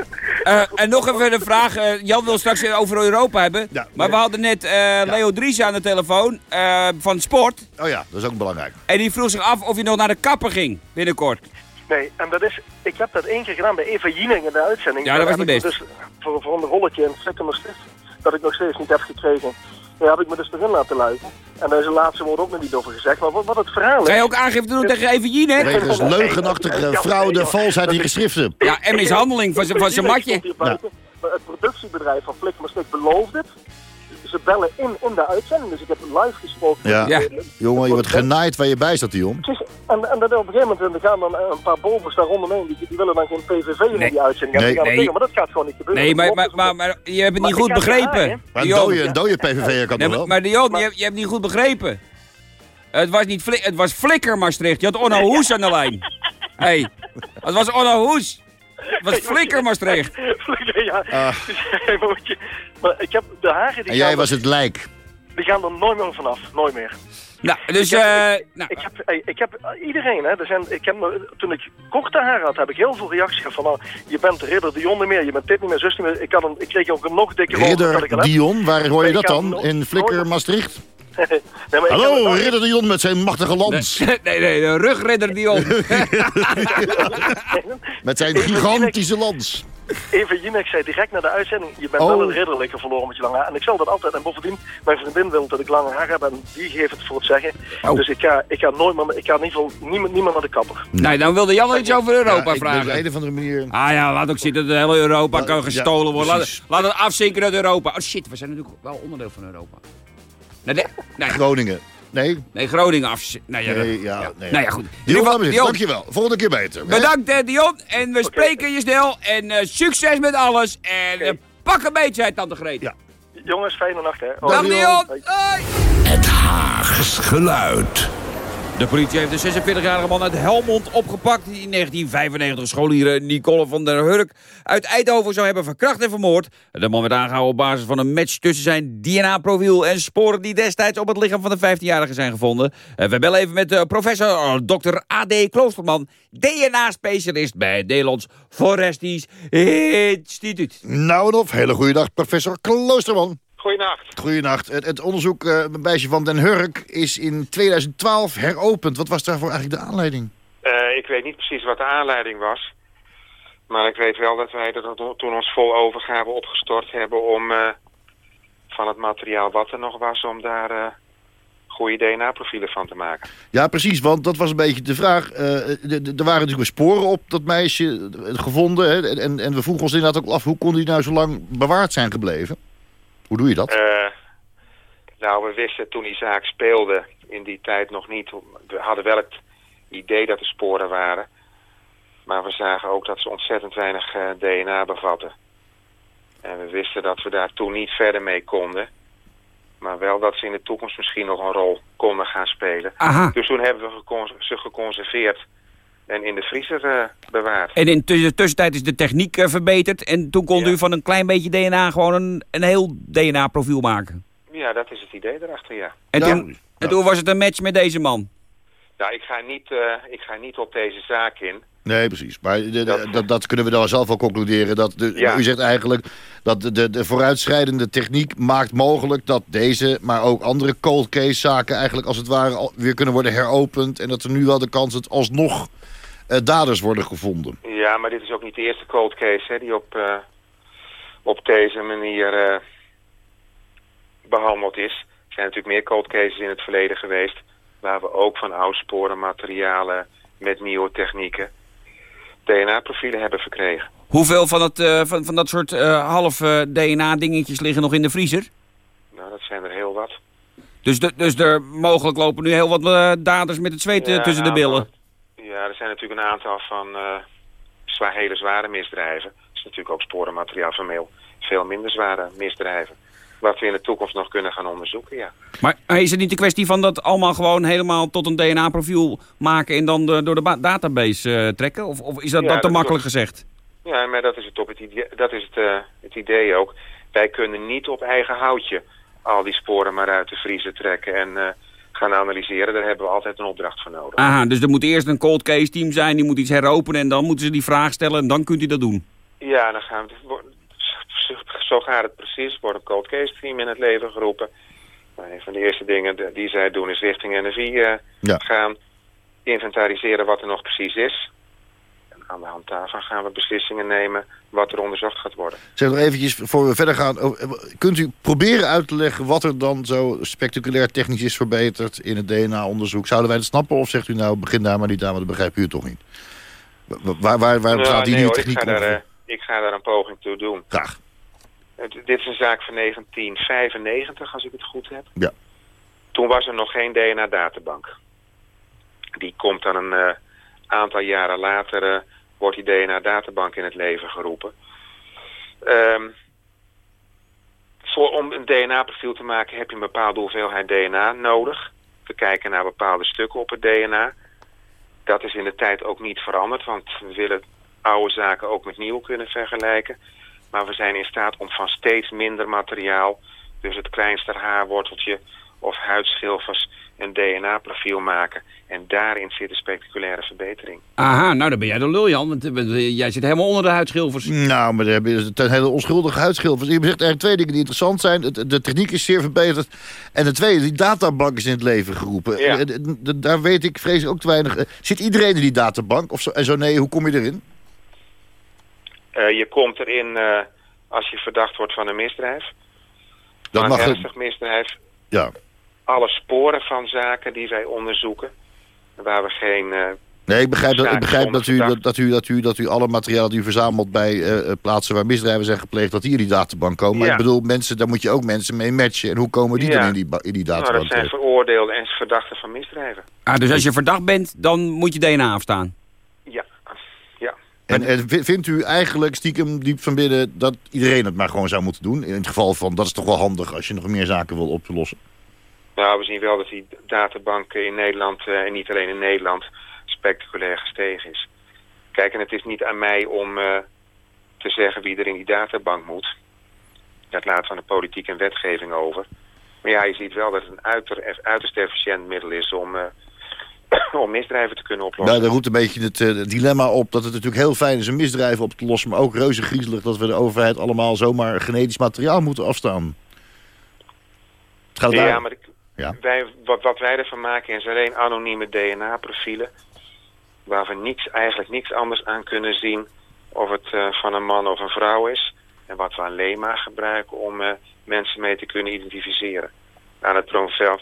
Speaker 3: Eh, en nog even een vraag. eh, Jan wil straks weer over Europa hebben.
Speaker 4: Ja.
Speaker 3: maar we hadden net eh, Leo Dries aan de telefoon eh, van Sport.
Speaker 4: Oh ja, dat is ook belangrijk.
Speaker 3: En die vroeg zich af of hij nog naar de kapper ging binnenkort.
Speaker 11: Nee, en dat is, ik heb dat één keer gedaan bij Eva Jinek in de uitzending.
Speaker 3: Ja, dat was niet best.
Speaker 11: Dus voor, voor een rolletje en flikker mijn stift, dat ik nog steeds niet heb gekregen. Daar heb ik me dus erin laten luisteren. En daar is de laatste woord ook nog niet over gezegd. Maar wat, wat het verhaal is...
Speaker 3: Ga je ook aangifte doen tegen Evie hè?
Speaker 4: Wegens leugenachtige fraude, valsheid in geschriften.
Speaker 3: Ja, en mishandeling van zijn van zijn matje.
Speaker 11: Maar Het productiebedrijf van mijn stift belooft het. Ze bellen in, in de uitzending, dus ik heb live gesproken.
Speaker 4: Ja.
Speaker 3: Ja.
Speaker 4: Jongen, je wordt genaaid waar je bij staat, Dion.
Speaker 11: En, en dan op een gegeven moment gaan dan een paar bovens daar rondomheen. Die, die willen dan geen PVV in
Speaker 3: Nee.
Speaker 11: die uitzending. En
Speaker 4: Nee.
Speaker 3: Nee.
Speaker 11: zeggen, maar dat gaat gewoon niet gebeuren.
Speaker 3: Nee,
Speaker 11: Dat
Speaker 3: maar, maar, maar, je hebt het niet goed begrepen.
Speaker 4: Maar een dode, PVV'er kan
Speaker 3: Nee,
Speaker 4: toch
Speaker 3: maar,
Speaker 4: wel?
Speaker 3: maar Dion, je, hebt- je hebt niet goed begrepen. Het was niet Fli- het was Flikker Maastricht. Je had Onno Hoes aan de lijn. Hé, hey, het was Onno Hoes. Het was Flikker Maastricht.
Speaker 11: ja,
Speaker 4: Ah.
Speaker 11: maar, ik heb de haren die,
Speaker 4: En jij was het lijk.
Speaker 11: die gaan er nooit meer vanaf. Nooit meer.
Speaker 3: Nou, dus...
Speaker 11: Ik heb-
Speaker 3: eh nou,
Speaker 11: Ik heb, ik heb eh, iedereen, hè, er zijn, ik heb, toen ik korte haren had, heb ik heel veel reacties gehad van, nou, je bent de ridder Dion niet meer, je bent dit niet meer, zus niet meer. Ik, had een, ik kreeg ook een nog dikke rol dan ik
Speaker 4: Ridder. Dion, waar hoor je dat dan? In Flikker, Maastricht?
Speaker 11: nee,
Speaker 4: Hallo,
Speaker 11: heb-
Speaker 4: Ridder Dion met zijn machtige lans.
Speaker 3: nee, nee, de rugridder Dion.
Speaker 4: Met zijn gigantische lans.
Speaker 11: Eva Jinek zei direct na de uitzending, je bent
Speaker 4: Oh.
Speaker 11: wel een ridderlijke verloren met je lange haar. En ik zal dat altijd, en bovendien, mijn vriendin wil dat ik lange haar heb en die geeft het voor het zeggen.
Speaker 3: Oh.
Speaker 11: Dus ik ga, ik ga nooit meer, ik ga in ieder geval niemand, niemand naar de kapper.
Speaker 3: Nee, dan wilde Jan iets over Europa
Speaker 4: Ja, ik ben op
Speaker 3: vragen.
Speaker 4: een of andere manier...
Speaker 3: Ah ja, laat ook zitten. De hele Europa kan gestolen
Speaker 4: ja,
Speaker 3: worden. Laat, het afzinken uit Europa. Oh shit, we zijn natuurlijk wel onderdeel van Europa. Nee, nee, nee,
Speaker 4: Groningen. Nee?
Speaker 3: nee Groningen afzinken. Nee, ja,
Speaker 4: Nee, ja, nee.
Speaker 3: Nou ja, goed.
Speaker 4: Dion.
Speaker 3: Dion,
Speaker 4: dankjewel. Volgende keer beter. hè?
Speaker 3: bedankt eh, Dion. En we spreken je snel. En eh, succes met alles. En eh, pak een beetje, zei Tante Greet.
Speaker 4: Ja.
Speaker 11: Jongens, fijne nacht hè.
Speaker 3: Dag. Dion.
Speaker 11: Hoi.
Speaker 6: Het Haags geluid.
Speaker 3: De politie heeft de 46-jarige man uit Helmond opgepakt... die in 1995 scholier Nicole van der Hurk uit Eindhoven zou hebben verkracht en vermoord. De man werd aangehouden op basis van een match tussen zijn DNA-profiel... en sporen die destijds op het lichaam van de 15-jarige zijn gevonden. Eh, We bellen even met eh, professor eh, Dr. A.D. Kloosterman... DNA-specialist bij Nederlands Forestisch Instituut.
Speaker 4: Nou en of, hele goede dag, professor Kloosterman.
Speaker 12: Goedenacht.
Speaker 4: Goedenacht. Het, het onderzoek uh, bij van den Hurk is in 2012 heropend. Wat was daarvoor eigenlijk de aanleiding?
Speaker 12: Uh, ik weet niet precies wat de aanleiding was. Maar ik weet wel dat wij er toen ons vol overgave opgestort hebben om uh, van het materiaal wat er nog was, om daar uh, goede DNA-profielen van te maken.
Speaker 4: Ja, precies, want dat was een beetje de vraag. Uh, er waren natuurlijk sporen op dat meisje gevonden. Hè, en, en we vroegen ons inderdaad ook af, hoe kon die nou zo lang bewaard zijn gebleven? Hoe doe je dat?
Speaker 12: Uh, nou, we wisten toen die zaak speelde in die tijd nog niet. We hadden wel het idee dat er sporen waren. Maar we zagen ook dat ze ontzettend weinig uh, DNA bevatten. En we wisten dat we daar toen niet verder mee konden. Maar wel dat ze in de toekomst misschien nog een rol konden gaan spelen.
Speaker 3: Aha.
Speaker 12: Dus toen hebben we ze geconserveerd en in de vriezer uh, bewaard.
Speaker 3: En in de tussentijd is de techniek uh, verbeterd. En toen kon ja. u van een klein beetje DNA gewoon een, een heel DNA-profiel maken.
Speaker 12: Ja, dat is het idee erachter, ja.
Speaker 3: En,
Speaker 4: ja.
Speaker 3: toen, en toen was het een match met deze man?
Speaker 12: Nou, ik ga niet, uh, ik ga niet op deze zaak in.
Speaker 4: Nee, precies. Maar de- de- dat, dat, kunnen we dan zelf wel concluderen. Dat de,
Speaker 12: Ja.
Speaker 4: U zegt eigenlijk dat de, de, de vooruitschrijdende techniek maakt mogelijk... dat deze, maar ook andere cold case zaken... eigenlijk als het ware weer kunnen worden heropend... en dat er nu wel de kans dat alsnog eh, daders worden gevonden.
Speaker 12: Ja, maar dit is ook niet de eerste cold case hè, die op, eh, op deze manier eh, behandeld is. Er zijn natuurlijk meer cold cases in het verleden geweest... waar we ook van oudsporenmaterialen met nieuwe technieken... DNA-profielen hebben verkregen.
Speaker 3: Hoeveel van, het, eh, van, van dat soort eh, half eh, DNA-dingetjes liggen nog in de vriezer?
Speaker 12: Nou, dat zijn er heel wat.
Speaker 3: Dus, de, dus er mogelijk lopen nu heel wat eh, daders met het zweet eh,
Speaker 12: Ja,
Speaker 3: tussen de
Speaker 12: nou,
Speaker 3: billen.
Speaker 12: Er zijn natuurlijk een aantal van eh, zwaar, hele zware misdrijven. Er is natuurlijk ook sporenmateriaal van veel, veel minder zware misdrijven. Wat we in de toekomst nog kunnen gaan onderzoeken, ja.
Speaker 3: Maar is het niet de kwestie van dat allemaal gewoon helemaal tot een DNA-profiel maken... en dan de- door de ba- database eh, trekken? Of, of is dat,
Speaker 12: Ja,
Speaker 3: dat te
Speaker 12: dat
Speaker 3: makkelijk gezegd?
Speaker 12: Ja, maar dat is het, op het, idee, dat is het, eh, het idee ook. Wij kunnen niet op eigen houtje al die sporen maar uit de vriezer trekken en eh, gaan analyseren. Daar hebben we altijd een opdracht voor nodig.
Speaker 3: Aha, dus er moet eerst een cold case team zijn, die moet iets heropenen... en dan moeten ze die vraag stellen en dan kunt u dat doen.
Speaker 12: Ja, dan gaan we, zo gaat het precies. Er wordt een cold case team in het leven geroepen. Nou, een van de eerste dingen die zij doen is richting NFI eh,
Speaker 4: Ja.
Speaker 12: gaan. Inventariseren wat er nog precies is. Aan de hand daarvan gaan we beslissingen nemen wat er onderzocht gaat worden.
Speaker 4: Zeg nog eventjes, voor we verder gaan... oh, kunt u proberen uit te leggen wat er dan zo spectaculair technisch is verbeterd... in het DNA-onderzoek? Zouden wij het snappen of zegt u nou, begin daar maar niet aan... want dat begrijpt u het toch niet? Wa- Waar, waar, waar
Speaker 12: Nou,
Speaker 4: bestaat die
Speaker 12: nee,
Speaker 4: nieuwe
Speaker 12: hoor, ik,
Speaker 4: techniek
Speaker 12: ga daar,
Speaker 4: over?
Speaker 12: eh, ik ga daar een poging toe doen.
Speaker 4: Graag.
Speaker 12: Het- dit is een zaak van 1995, als ik het goed heb.
Speaker 4: Ja.
Speaker 12: Toen was er nog geen DNA-databank. Die komt dan een eh, aantal jaren later, eh, wordt die DNA-databank in het leven geroepen. Ehm, voor, om een DNA-profiel te maken heb je een bepaalde hoeveelheid DNA nodig. We kijken naar bepaalde stukken op het DNA. Dat is in de tijd ook niet veranderd, want we willen oude zaken ook met nieuw kunnen vergelijken. Maar we zijn in staat om van steeds minder materiaal, dus het kleinste haarworteltje of huidschilfers, een DNA-profiel maken. En daarin zit een spectaculaire verbetering.
Speaker 3: Aha, nou dan ben jij de lul, Jan. Want eh, jij zit helemaal onder de huidschilfers.
Speaker 4: Nou, maar daar hebben het zijn hele onschuldige huidschilfers. Je zegt eigenlijk twee dingen die interessant zijn. De techniek is zeer verbeterd. En de tweede, die databank is in het leven geroepen.
Speaker 12: Ja.
Speaker 4: Eh, Daar weet ik vreselijk ook te weinig. Eh, Zit iedereen in die databank? Of zo, en zo nee, hoe kom je erin?
Speaker 12: Eh, je komt erin eh, als je verdacht wordt van een misdrijf.
Speaker 4: Dat
Speaker 12: Van
Speaker 4: mag
Speaker 12: een ernstig misdrijf.
Speaker 4: Ja.
Speaker 12: Alle sporen van zaken die wij onderzoeken. Waar we geen... eh,
Speaker 4: Nee, ik begrijp, dat, ik begrijp dat, u, dat, dat, u, dat, u, dat u alle materiaal die u verzamelt bij eh, eh, plaatsen waar misdrijven zijn gepleegd, dat die in die databank komen. Maar
Speaker 12: Ja.
Speaker 4: ik bedoel, mensen, daar moet je ook mensen mee matchen. En hoe komen die
Speaker 12: Ja.
Speaker 4: dan in die, in die
Speaker 12: nou, dat
Speaker 4: databank?
Speaker 12: zijn veroordeelden en verdachten van misdrijven.
Speaker 3: Ah, dus als je verdacht bent, dan moet je DNA afstaan.
Speaker 12: Ja. ja.
Speaker 4: En, en vi- vindt u eigenlijk stiekem diep van binnen dat iedereen het maar gewoon zou moeten doen? In het geval van, dat is toch wel handig als je nog meer zaken wil op te lossen.
Speaker 12: Nou, we zien wel dat die databank in Nederland, eh, en niet alleen in Nederland, spectaculair gestegen is. Kijk, en het is niet aan mij om eh, te zeggen wie er in die databank moet. Dat laat van de politiek en wetgeving over. Maar ja, je ziet wel dat het een uiter, uiterst efficiënt middel is om, eh, om misdrijven te kunnen oplossen.
Speaker 4: Nou, daar roept een beetje het dilemma op dat het natuurlijk heel fijn is om misdrijven op te lossen. Maar ook reuze griezelig dat we de overheid allemaal zomaar genetisch materiaal moeten afstaan. Het gaat
Speaker 12: ja,
Speaker 4: daar.
Speaker 12: maar
Speaker 4: Ja.
Speaker 12: wij, wat, wat wij ervan maken is alleen anonieme DNA-profielen. Waar we niks, eigenlijk niks anders aan kunnen zien of het eh, van een man of een vrouw is. En wat we alleen maar gebruiken om eh, mensen mee te kunnen identificeren. Aan het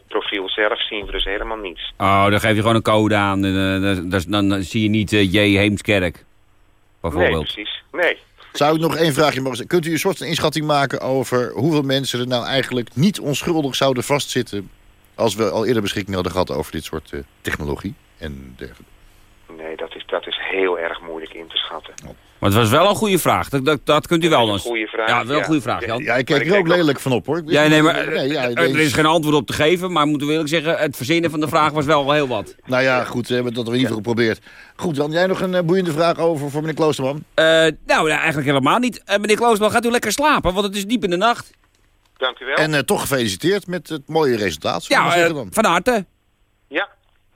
Speaker 12: profiel, zelf zien we dus helemaal niets.
Speaker 3: Oh, dan geef je gewoon een code aan. en, eh, dan, dan zie je niet J. Heemskerk. Bijvoorbeeld.
Speaker 12: Nee, precies. Nee.
Speaker 4: Zou ik nog één vraagje mogen stellen? Kunt u een soort van inschatting maken over hoeveel mensen er nou eigenlijk niet onschuldig zouden vastzitten... als we al eerder beschikking hadden gehad over dit soort eh, technologie en dergelijke?
Speaker 12: Nee, dat is, dat is heel erg moeilijk in te schatten.
Speaker 3: Maar het was wel een goede vraag. Dat, dat, dat kunt u wel
Speaker 12: een
Speaker 3: eens.
Speaker 12: goede vraag,
Speaker 3: Ja, wel een
Speaker 12: ja.
Speaker 3: goede vraag, Jan.
Speaker 4: Ja, ik kijk er ook lelijk van op, hoor. Ik-
Speaker 3: Ja, nee, maar
Speaker 4: Nee, ja,
Speaker 3: er is geen antwoord op te geven. Maar moeten we eerlijk zeggen, het verzinnen van de vraag was wel heel wat.
Speaker 4: Nou ja, goed, we hebben dat in ieder geval geprobeerd. Goed, dan jij nog een eh, boeiende vraag over voor meneer Kloosterman?
Speaker 3: Eh, nou, ja, eigenlijk helemaal niet. Meneer Kloosman, gaat u lekker slapen? Want het is diep in de nacht.
Speaker 12: Dank u wel.
Speaker 4: En eh, toch gefeliciteerd met het mooie resultaat,
Speaker 3: Ja, eh,
Speaker 4: dan.
Speaker 3: van harte.
Speaker 12: Ja,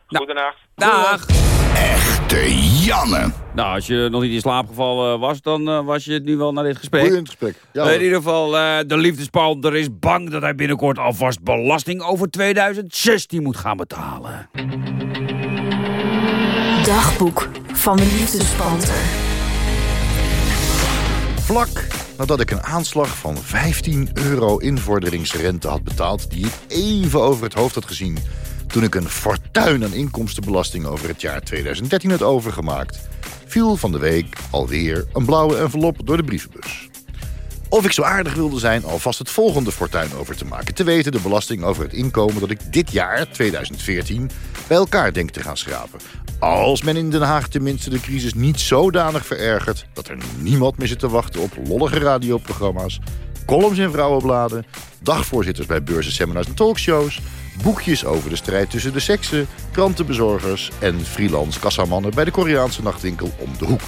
Speaker 12: goedenacht.
Speaker 3: Dag.
Speaker 6: Echte Janne.
Speaker 3: Nou, als je nog niet in slaap gevallen was, dan eh, was je nu wel naar dit gesprek.
Speaker 4: Boeiend gesprek. Ja,
Speaker 3: in ieder geval, eh, de liefdespander is bang dat hij binnenkort alvast belasting over 2016 moet gaan betalen.
Speaker 13: Dagboek van de liefdespanter.
Speaker 4: Vlak nadat ik een aanslag van 15 euro invorderingsrente had betaald... die ik even over het hoofd had gezien... toen ik een fortuin aan inkomstenbelasting over het jaar 2013 had overgemaakt... viel van de week alweer een blauwe envelop door de brievenbus. Of ik zo aardig wilde zijn alvast het volgende fortuin over te maken. Te weten de belasting over het inkomen dat ik dit jaar, 2014, bij elkaar denk te gaan schrapen. Als men in Den Haag tenminste de crisis niet zodanig verergert... dat er niemand meer zit te wachten op lollige radioprogramma's... columns in vrouwenbladen, dagvoorzitters bij beurzen, seminars en talkshows... boekjes over de strijd tussen de seksen, krantenbezorgers... en freelance kassamannen bij de Koreaanse nachtwinkel om de hoek.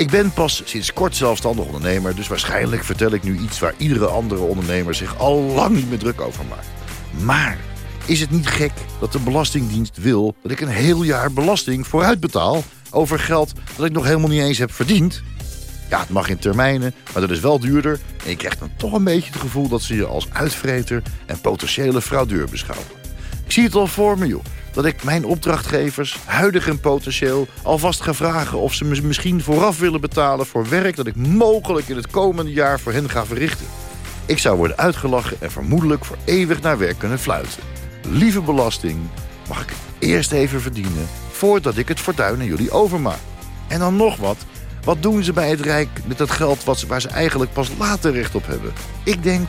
Speaker 4: Ik ben pas sinds kort zelfstandig ondernemer, dus waarschijnlijk vertel ik nu iets waar iedere andere ondernemer zich al lang niet meer druk over maakt. Maar is het niet gek dat de Belastingdienst wil dat ik een heel jaar belasting vooruit betaal over geld dat ik nog helemaal niet eens heb verdiend? Ja, het mag in termijnen, maar dat is wel duurder. En je krijgt dan toch een beetje het gevoel dat ze je als uitvreter en potentiële fraudeur beschouwen. Ik zie het al voor me, joh. Dat ik mijn opdrachtgevers, huidig en potentieel, alvast ga vragen of ze me misschien vooraf willen betalen voor werk dat ik mogelijk in het komende jaar voor hen ga verrichten. Ik zou worden uitgelachen en vermoedelijk voor eeuwig naar werk kunnen fluiten. Lieve belasting, mag ik eerst even verdienen voordat ik het fortuin aan jullie overmaak. En dan nog wat. Wat doen ze bij het Rijk met dat geld wat waar ze eigenlijk pas later recht op hebben? Ik denk,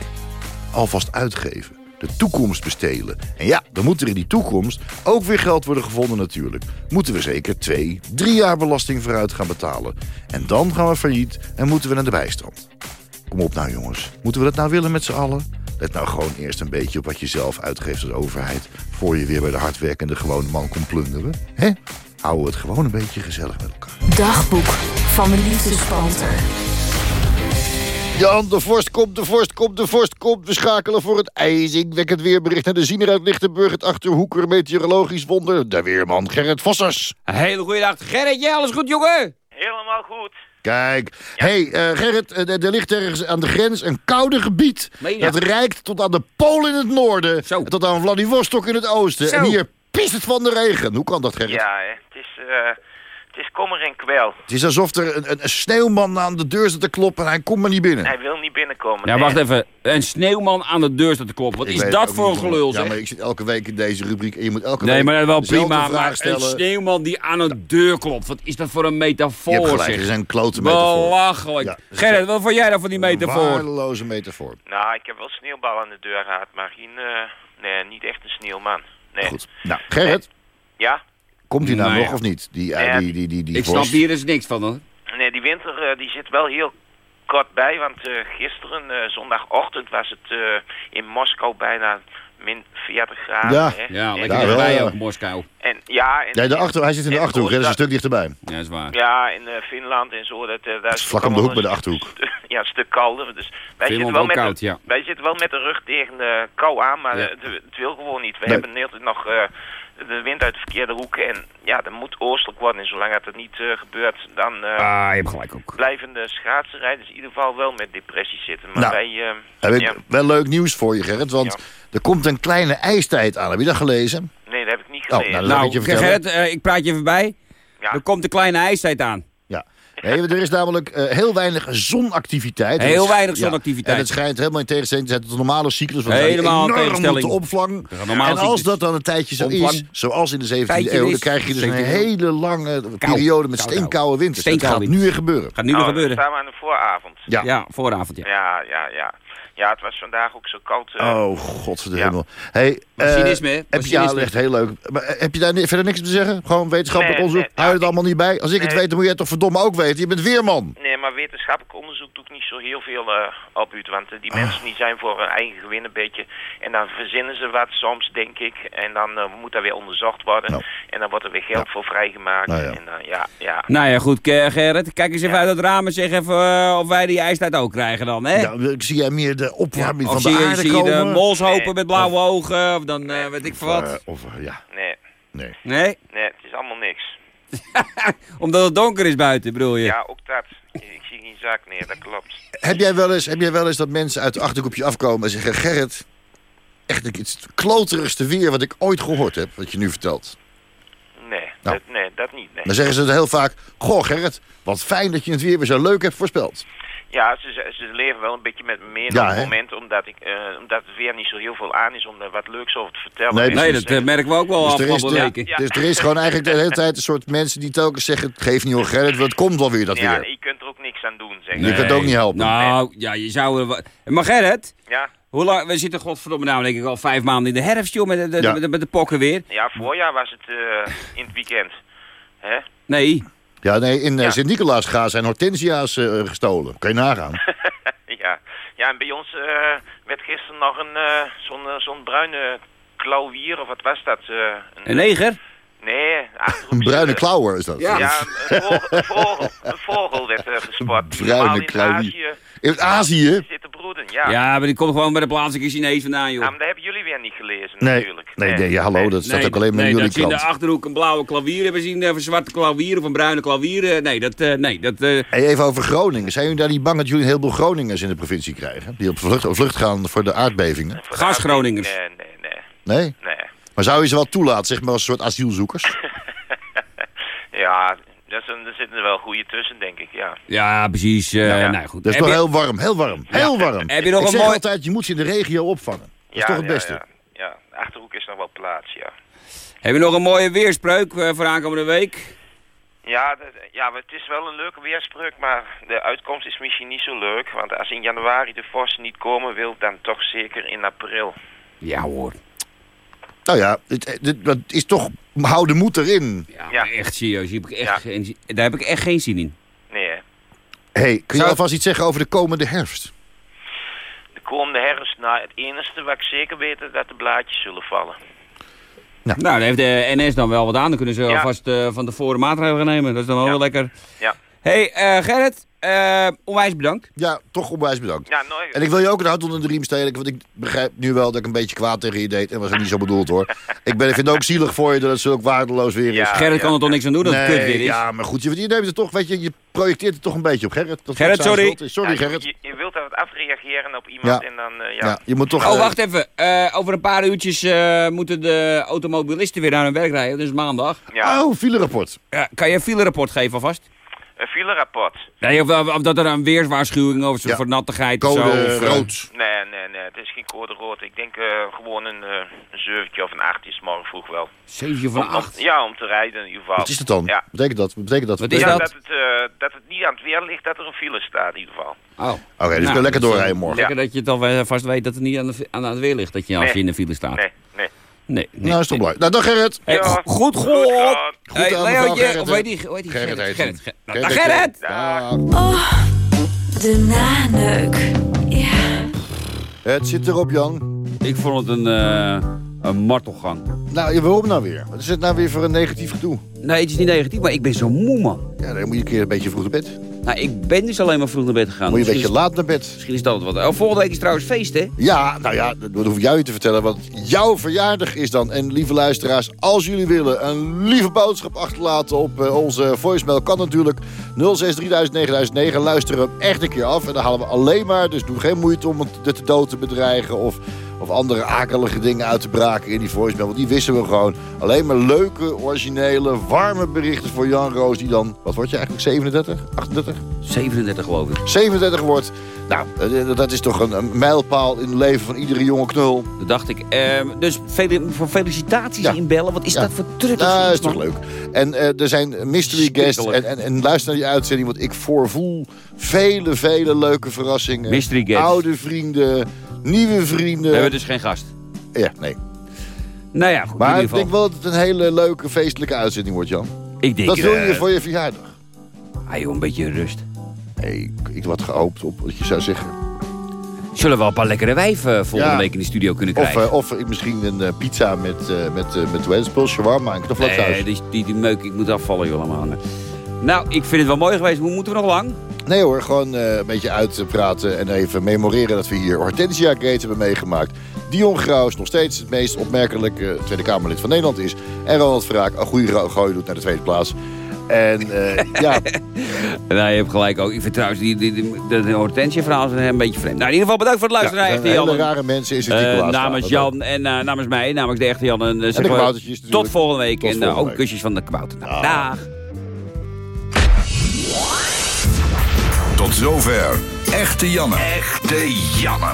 Speaker 4: alvast uitgeven. De toekomst bestelen. En ja, dan moet er in die toekomst ook weer geld worden gevonden natuurlijk. Moeten we zeker twee, drie jaar belasting vooruit gaan betalen. En dan gaan we failliet en moeten we naar de bijstand. Kom op nou jongens, moeten we dat nou willen met z'n allen? Let nou gewoon eerst een beetje op wat je zelf uitgeeft als overheid... voor je weer bij de hardwerkende gewone man komt plunderen. Hè? Houden we het gewoon een beetje gezellig met elkaar.
Speaker 13: Dagboek van de liefdespanter.
Speaker 4: Jan, de vorst komt, de vorst komt, de vorst komt. We schakelen voor het ijzingwekkend weerbericht naar de ziener uit Lichtenburg... het Achterhoeker meteorologisch wonder, de weerman Gerrit Vossers.
Speaker 3: Een hele goede dag. Gerritje, alles goed, jongen?
Speaker 10: Helemaal goed.
Speaker 4: Kijk, hey, eh, Gerrit, eh, er er ligt ergens aan de grens een koude gebied.
Speaker 3: Meen je?
Speaker 4: Dat reikt tot aan de Pool in het noorden. En tot aan Vladivostok in het oosten.
Speaker 10: Zo.
Speaker 4: En hier pist het van de regen. Hoe kan dat, Gerrit?
Speaker 10: Ja, hè. het is, eh, het is kommer en kwel.
Speaker 4: Het is alsof er een, een, een sneeuwman aan de deur zit te kloppen en hij komt maar niet binnen.
Speaker 10: Hij wil niet binnenkomen.
Speaker 3: Ja,
Speaker 10: Nee.
Speaker 3: wacht even. Een sneeuwman aan de deur staat te kloppen. Wat
Speaker 4: Ik
Speaker 3: is dat voor een gelul,
Speaker 4: Ja,
Speaker 3: zeg?
Speaker 4: maar ik zit elke week in deze rubriek en je moet elke
Speaker 3: Nee,
Speaker 4: week
Speaker 3: maar dat is wel prima. Maar een
Speaker 4: stellen.
Speaker 3: sneeuwman die aan een deur klopt. Wat is dat voor een metafoor,
Speaker 4: Je hebt gelijk,
Speaker 3: zeg?
Speaker 4: het is een klote metafoor.
Speaker 3: Belachelijk.
Speaker 4: Ja,
Speaker 3: Gerrit, wat vond jij dan van die metafoor?
Speaker 4: Waardeloze metafoor.
Speaker 10: Nou, ik heb wel sneeuwbal aan de deur gehad, maar geen, eh, nee, niet echt een sneeuwman. Nee.
Speaker 4: Goed. Nou, Gerrit,
Speaker 10: Ja?
Speaker 4: Komt hij nou
Speaker 3: Nou
Speaker 4: nog
Speaker 3: ja.
Speaker 4: of niet? Die, eh, die, die, die, die
Speaker 3: Ik snap hier dus niks van, hoor.
Speaker 10: Nee, die winter eh, die zit wel heel kort bij, want eh, gisteren, eh, zondagochtend, was het eh, in Moskou bijna min 40 graden.
Speaker 4: Ja.
Speaker 10: hè.
Speaker 3: Ja, lekker
Speaker 4: Ja,
Speaker 3: dichtbij
Speaker 4: ja.
Speaker 3: ook, Moskou.
Speaker 10: En, ja, en,
Speaker 4: Ja, de achter, hij zit in de Achterhoek, dat is een stuk dichterbij.
Speaker 3: Ja, is waar.
Speaker 10: Ja, in eh, Finland en zo. Dat, daar
Speaker 4: is vlak om de hoek bij de Achterhoek.
Speaker 10: Ja, een stuk kouder. Dus wij,
Speaker 3: Finland
Speaker 10: zitten wel met
Speaker 3: koud,
Speaker 10: de,
Speaker 3: ja.
Speaker 10: wij zitten wel met de rug tegen de kou aan, maar
Speaker 3: Ja.
Speaker 10: het, het wil gewoon niet. We
Speaker 4: Nee.
Speaker 10: hebben de hele tijd nog eh, de wind uit de verkeerde hoeken. En ja, dat moet oostelijk worden. En zolang dat het niet eh, gebeurt, dan eh,
Speaker 3: Ah, je hebt gelijk ook.
Speaker 10: blijven de schaatsenrijders in ieder geval wel met depressie zitten. Maar
Speaker 4: Nou,
Speaker 10: wij... eh,
Speaker 4: Heb ik
Speaker 10: ja,
Speaker 4: wel leuk nieuws voor je, Gerrit, want er komt een kleine ijstijd aan. Heb je dat gelezen?
Speaker 10: nee, dat heb ik niet
Speaker 4: Oh,
Speaker 10: gelezen.
Speaker 4: nou, dat
Speaker 3: Nou,
Speaker 4: je vertellen.
Speaker 3: Gerrit, eh, ik praat je even bij.
Speaker 10: Ja.
Speaker 3: Er komt een kleine ijstijd aan.
Speaker 4: Nee, er is namelijk eh, heel weinig zonactiviteit.
Speaker 3: Heel weinig
Speaker 4: ja,
Speaker 3: zonactiviteit.
Speaker 4: En het schijnt helemaal in tegenstelling te zijn tot de normale cyclus. Want
Speaker 3: Helemaal
Speaker 4: enorm
Speaker 3: tegenstelling. normale
Speaker 4: En als
Speaker 3: cyclus.
Speaker 4: dat dan een tijdje zo is, zoals in de 17e
Speaker 3: Tijdje
Speaker 4: eeuw... dan
Speaker 3: is,
Speaker 4: krijg je dus een
Speaker 3: 17e eeuw.
Speaker 4: hele lange periode met
Speaker 3: Kou,
Speaker 4: steenkoude winters. Dat gaat nu weer gebeuren.
Speaker 3: Gaat nu weer
Speaker 10: dan
Speaker 3: gebeuren.
Speaker 10: staan we aan de vooravond.
Speaker 4: Ja.
Speaker 3: Ja, vooravond, ja.
Speaker 10: Ja, ja, ja. Ja, het was vandaag ook zo koud. eh,
Speaker 4: Oh, god de
Speaker 10: Ja.
Speaker 4: hemel. Hey,
Speaker 3: Wat
Speaker 4: eh,
Speaker 3: cynisme?
Speaker 4: Heb je, ja, echt heel leuk. Maar, eh, heb je daar ni- verder niks op te zeggen? Gewoon wetenschappelijk
Speaker 10: Nee,
Speaker 4: onderzoek?
Speaker 10: nee,
Speaker 4: Hou je het allemaal niet bij? Als ik het weet, dan moet jij het toch verdomme ook weten. Je bent weerman.
Speaker 10: Nee, maar wetenschappelijk onderzoek doe ik niet zo heel veel eh, op uit. Want die
Speaker 4: Ah.
Speaker 10: mensen die zijn voor hun eigen gewin een beetje. En dan verzinnen ze wat soms, denk ik. En dan moet dat weer onderzocht worden.
Speaker 4: Nou.
Speaker 10: En dan wordt er weer geld voor vrijgemaakt.
Speaker 4: Nou ja.
Speaker 10: En ja, ja.
Speaker 3: Nou ja, goed, Gerrit. Kijk eens even uit het raam en zeg even of wij die ijstijd ook krijgen dan, hè?
Speaker 4: Ja, ik zie jij meer de opwarming
Speaker 3: of
Speaker 4: van de
Speaker 3: je,
Speaker 4: aarde
Speaker 3: zie je de
Speaker 4: komen?
Speaker 3: molshopen
Speaker 10: Nee.
Speaker 3: met blauwe ogen, of dan eh, weet ik veel
Speaker 4: Eh,
Speaker 3: wat.
Speaker 4: of, eh, ja,
Speaker 10: Nee,
Speaker 4: nee.
Speaker 3: Nee?
Speaker 10: nee, het is allemaal niks.
Speaker 3: Omdat het donker is buiten, bedoel je?
Speaker 10: Ja, ook dat. Ik zie geen zak neer, dat klopt.
Speaker 4: Heb jij, wel eens, heb jij wel eens dat mensen uit het achterkoepje afkomen en zeggen... Gerrit, echt het het kloterigste weer wat ik ooit gehoord heb, wat je nu vertelt.
Speaker 10: Nee,
Speaker 4: Nou.
Speaker 10: dat, nee dat niet. Nee.
Speaker 4: Dan zeggen ze het heel vaak... Goh Gerrit, wat fijn dat je het weer weer zo leuk hebt voorspeld.
Speaker 10: Ja, ze, ze leven wel een beetje met me mee
Speaker 4: Ja,
Speaker 10: op het moment, omdat, ik, eh, omdat het weer niet zo heel veel aan is om er wat leuks over te vertellen.
Speaker 4: Nee,
Speaker 10: En
Speaker 3: Nee, dat merken we ook wel
Speaker 4: Dus is,
Speaker 3: afgelopen weken.
Speaker 10: Ja.
Speaker 4: dus er is gewoon eigenlijk de hele tijd een soort mensen die telkens zeggen... Geef niet hoor Gerrit, want het komt wel weer dat
Speaker 10: ja,
Speaker 4: weer.
Speaker 10: je kunt er ook niks aan doen, zeg
Speaker 4: Je kunt het ook niet helpen.
Speaker 3: Nou, ja, je zou... er Maar Gerrit,
Speaker 10: Ja,
Speaker 3: hoe lang... We zitten godverdomme nou denk ik al vijf maanden in de herfst, joh, met de, de-
Speaker 4: Ja.
Speaker 3: met de, met de pokken weer.
Speaker 10: ja, voorjaar was het eh, in het weekend. Hè?
Speaker 3: Nee.
Speaker 4: Ja, nee, in eh,
Speaker 10: Ja.
Speaker 4: Sint-Nicolaasga zijn hortensia's eh, gestolen. Kan je nagaan.
Speaker 10: ja. ja, en bij ons eh, werd gisteren nog een eh, zo'n zo'n bruine klauwier, of wat was dat? eh,
Speaker 3: Een neger?
Speaker 10: Nee,
Speaker 4: Een bruine klauwer is dat.
Speaker 10: Ja, een vogel, een vogel, een vogel werd gespot.
Speaker 4: Bruine klauwier.
Speaker 10: Azië
Speaker 4: In Azië?
Speaker 10: zitten broeden, ja.
Speaker 3: Ja, maar die komt gewoon bij de plaatselijke Chinees vandaan, joh.
Speaker 10: Ja, maar dat hebben jullie weer niet gelezen,
Speaker 4: Nee,
Speaker 10: natuurlijk.
Speaker 4: nee, nee, ja, hallo, dat staat ook alleen maar in
Speaker 3: nee,
Speaker 4: jullie
Speaker 3: dat in de. Achterhoek een blauwe klavier hebben zien, of een zwarte klavier of een bruine klavier. eh, Nee, dat... eh, nee, dat eh,
Speaker 4: Hey, even over Groningen. Zijn jullie daar niet bang dat jullie een heleboel Groningers in de provincie krijgen? Die op vlucht, op vlucht gaan voor de aardbevingen?
Speaker 10: Voor de
Speaker 3: Gas-Groningers.
Speaker 10: Nee, nee, nee.
Speaker 4: Nee?
Speaker 10: nee.
Speaker 4: Maar zou je ze wel toelaten, zeg maar, als een soort asielzoekers?
Speaker 10: Ja, dat er zitten er wel goede tussen, denk ik, ja.
Speaker 3: Ja, precies. eh,
Speaker 10: Ja.
Speaker 3: Nou, goed.
Speaker 4: Dat is toch
Speaker 3: je-
Speaker 4: heel warm, heel warm, heel warm.
Speaker 3: Heb je nog
Speaker 4: Ik
Speaker 3: een
Speaker 4: zeg
Speaker 3: mooi-
Speaker 4: altijd, je moet ze in de regio opvangen. Dat is toch het beste?
Speaker 10: Ja, ja, de Achterhoek is nog wel plaats, ja.
Speaker 3: Heb je nog een mooie weerspreuk eh, voor aankomende week?
Speaker 10: Ja, ja, het is wel een leuke weerspreuk, maar de uitkomst is misschien niet zo leuk. Want als in januari de vorst niet komen wil, dan toch zeker in april.
Speaker 3: Ja hoor.
Speaker 4: Nou ja, het, het, het is toch, hou de moed erin.
Speaker 3: Ja, echt serieus. Heb ik echt
Speaker 10: Ja.
Speaker 3: geen daar heb ik echt geen zin in.
Speaker 10: Nee, hè.
Speaker 4: hey, kun je alvast iets zeggen over de komende herfst?
Speaker 10: De komende herfst, nou, het enige wat ik zeker weet is dat de blaadjes zullen vallen.
Speaker 3: Nou, daar heeft de NS dan wel wat aan. Dan kunnen ze
Speaker 10: Ja.
Speaker 3: alvast eh, van tevoren maatregelen gaan nemen. Dat is dan wel
Speaker 10: Ja.
Speaker 3: wel lekker.
Speaker 10: Ja.
Speaker 3: hey, eh, Gerrit. Eh, onwijs bedankt.
Speaker 4: Ja, toch onwijs bedankt.
Speaker 10: Ja, nooit.
Speaker 4: En ik wil je ook een hart onder de riem steken, want ik begrijp nu wel dat ik een beetje kwaad tegen je deed. En was ook niet zo bedoeld hoor. ik, ben, ik vind het ook zielig voor je dat het zo ook waardeloos weer is.
Speaker 10: Ja.
Speaker 3: Gerrit kan er toch niks aan doen dat het kut weer is?
Speaker 4: ja, maar goed, je, je neemt het toch, weet je, je projecteert het toch een beetje op Gerrit. Dat
Speaker 3: Gerrit,
Speaker 4: het
Speaker 3: sorry.
Speaker 4: Sorry Gerrit.
Speaker 10: Je, je wilt dat het afreageren op iemand
Speaker 4: Ja.
Speaker 10: en dan, eh, ja.
Speaker 4: Ja, je moet toch...
Speaker 3: Oh,
Speaker 4: eh,
Speaker 3: wacht even. Eh, over een paar uurtjes eh, moeten de automobilisten weer naar hun werk rijden. Dus maandag.
Speaker 10: ja.
Speaker 4: Oh, filerapport.
Speaker 3: Ja, kan je een filerapport geven alvast?
Speaker 10: Een filerapport.
Speaker 3: Nee, of, of, of dat er een weerswaarschuwing over
Speaker 4: Ja.
Speaker 3: voor nattigheid of zo. of, eh,
Speaker 4: rood.
Speaker 10: Nee, nee, nee, het is geen code rood. Ik denk eh, gewoon een, eh een zeventje of een acht is morgen vroeg wel.
Speaker 3: Zeven van
Speaker 10: Om- om-
Speaker 3: acht.
Speaker 10: ja, om te rijden in ieder geval.
Speaker 4: Wat is het dan?
Speaker 10: Ja.
Speaker 4: Wat betekent dat? Wat betekent dat?
Speaker 3: Wat is
Speaker 10: ja,
Speaker 3: dat?
Speaker 10: dat het, eh, dat het niet aan het weer ligt dat er een file staat in ieder geval.
Speaker 3: Oh.
Speaker 4: Oké, dus
Speaker 3: Nou,
Speaker 4: kun je lekker
Speaker 3: dat is,
Speaker 4: doorrijden morgen.
Speaker 3: Lekker dat je het al vast weet dat het niet aan, de, aan het weer ligt. Dat je als
Speaker 10: Nee.
Speaker 3: je in de file staat.
Speaker 10: Nee, nee.
Speaker 3: Nee. nee.
Speaker 4: Nou, is toch blij. Nou, dag Gerrit.
Speaker 3: Hey,
Speaker 10: Ja.
Speaker 3: go- goed, goed. Hey,
Speaker 4: Gerrit,
Speaker 3: of weet die, hoe heet die?
Speaker 4: Gerrit heet
Speaker 3: Gerrit.
Speaker 4: hem.
Speaker 3: Gerrit. Nou, dag,
Speaker 4: Gerrit.
Speaker 3: Gerrit.
Speaker 4: Dag.
Speaker 13: Oh, de naneuk. Ja.
Speaker 4: Het zit erop, Jan.
Speaker 3: Ik vond het een, eh, een martelgang.
Speaker 4: Nou, waarom nou weer? Wat is het nou weer voor een negatief gedoe?
Speaker 3: Nee, het is niet negatief, maar ik ben zo moe, man.
Speaker 4: Ja, dan moet je een keer een beetje vroeg naar bed.
Speaker 3: Nou, ik ben dus alleen maar vroeg naar bed gegaan.
Speaker 4: Moet je een
Speaker 3: Misschien
Speaker 4: beetje laat naar bed.
Speaker 3: is- Misschien is dat wat. Oh, volgende week is trouwens feest, hè?
Speaker 4: Ja, nou ja, dat hoef jij je te vertellen. Want jouw verjaardag is dan. En lieve luisteraars, als jullie willen een lieve boodschap achterlaten op eh, onze voicemail... kan natuurlijk 0639009. Luister hem echt een keer af. En dan halen we alleen maar, dus doe geen moeite om het de te dood te bedreigen... of, of andere akelige dingen uit te braken in die voicemail. Want die wissen we gewoon. Alleen maar leuke, originele, warme berichten voor Jan Roos... die dan, wat word je eigenlijk, 37, 38?
Speaker 3: 37 geloof ik.
Speaker 4: 37 wordt. Nou, eh, dat is toch een, een mijlpaal in het leven van iedere jonge knul.
Speaker 3: Dat dacht ik. Ehm, dus voor felicitaties
Speaker 4: Ja.
Speaker 3: inbellen. Wat is
Speaker 4: Ja.
Speaker 3: dat voor druk?
Speaker 4: Nou, is toch leuk. En eh, er zijn mystery guests. En, en, en luister naar die uitzending, want ik voorvoel vele, vele leuke verrassingen.
Speaker 3: Mystery guests.
Speaker 4: Oude vrienden, nieuwe vrienden.
Speaker 3: We hebben dus geen gast.
Speaker 4: Ja, nee.
Speaker 3: Nou ja, goed, in
Speaker 4: Maar
Speaker 3: ieder
Speaker 4: ik
Speaker 3: geval.
Speaker 4: denk wel dat het een hele leuke, feestelijke uitzending wordt, Jan.
Speaker 3: Ik denk,
Speaker 4: Wat wil je
Speaker 3: eh,
Speaker 4: voor je verjaardag?
Speaker 3: Ah joh, een beetje rust.
Speaker 4: Nee, ik, ik had gehoopt op wat je zou zeggen.
Speaker 3: Zullen we wel een paar lekkere wijven volgende
Speaker 4: Ja.
Speaker 3: week in de studio kunnen
Speaker 4: Of,
Speaker 3: krijgen?
Speaker 4: eh, of ik misschien een eh, pizza met, eh met, eh met Wenspool, shawarma en knoflooksaus.
Speaker 3: nee, die, die, die meuk, ik moet afvallen joh, allemaal hangen. Nou, ik vind het wel mooi geweest. Hoe moeten we nog lang?
Speaker 4: Nee hoor, gewoon eh, een beetje uitpraten en even memoreren dat we hier Hortensia Gate hebben meegemaakt. Dion Graus nog steeds het meest opmerkelijke Tweede Kamerlid van Nederland is. En Ronald Vraak een goede gooi doet naar de tweede plaats. En eh, ja,
Speaker 3: Nou, je hebt gelijk ook. Ik vind trouwens die, die, die, de, de Hortensia-verhaal is een beetje vreemd. Nou, in ieder geval bedankt voor het luisteren,
Speaker 4: ja,
Speaker 3: echte
Speaker 4: hele
Speaker 3: Jan.
Speaker 4: rare mensen is het die
Speaker 3: Eh, namens Jan en namens mij, namens de echte Jan. En, we
Speaker 4: kaboutertjes
Speaker 3: Tot volgende week.
Speaker 4: Tot
Speaker 3: en ook kusjes van de kabouter. Nou, Dag.
Speaker 6: Tot zover. Echte Janne. Echte Janne.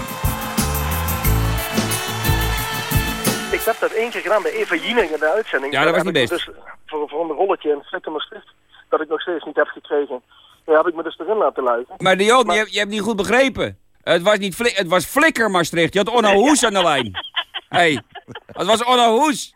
Speaker 11: Ik heb dat één keer gedaan bij Eva Jinek in de uitzending.
Speaker 3: Ja, dat was niet
Speaker 11: me Dus voor, voor een rolletje in Flikker Maastricht, dat ik nog steeds niet heb gekregen. Daar heb ik me dus erin laten luisteren.
Speaker 3: Maar de Jan, je, hebt- je hebt niet goed begrepen. Het was, niet flik, het was Flikker Maastricht. Je had Onno Hoes aan de lijn. Hé, hey, het was Onno Hoes.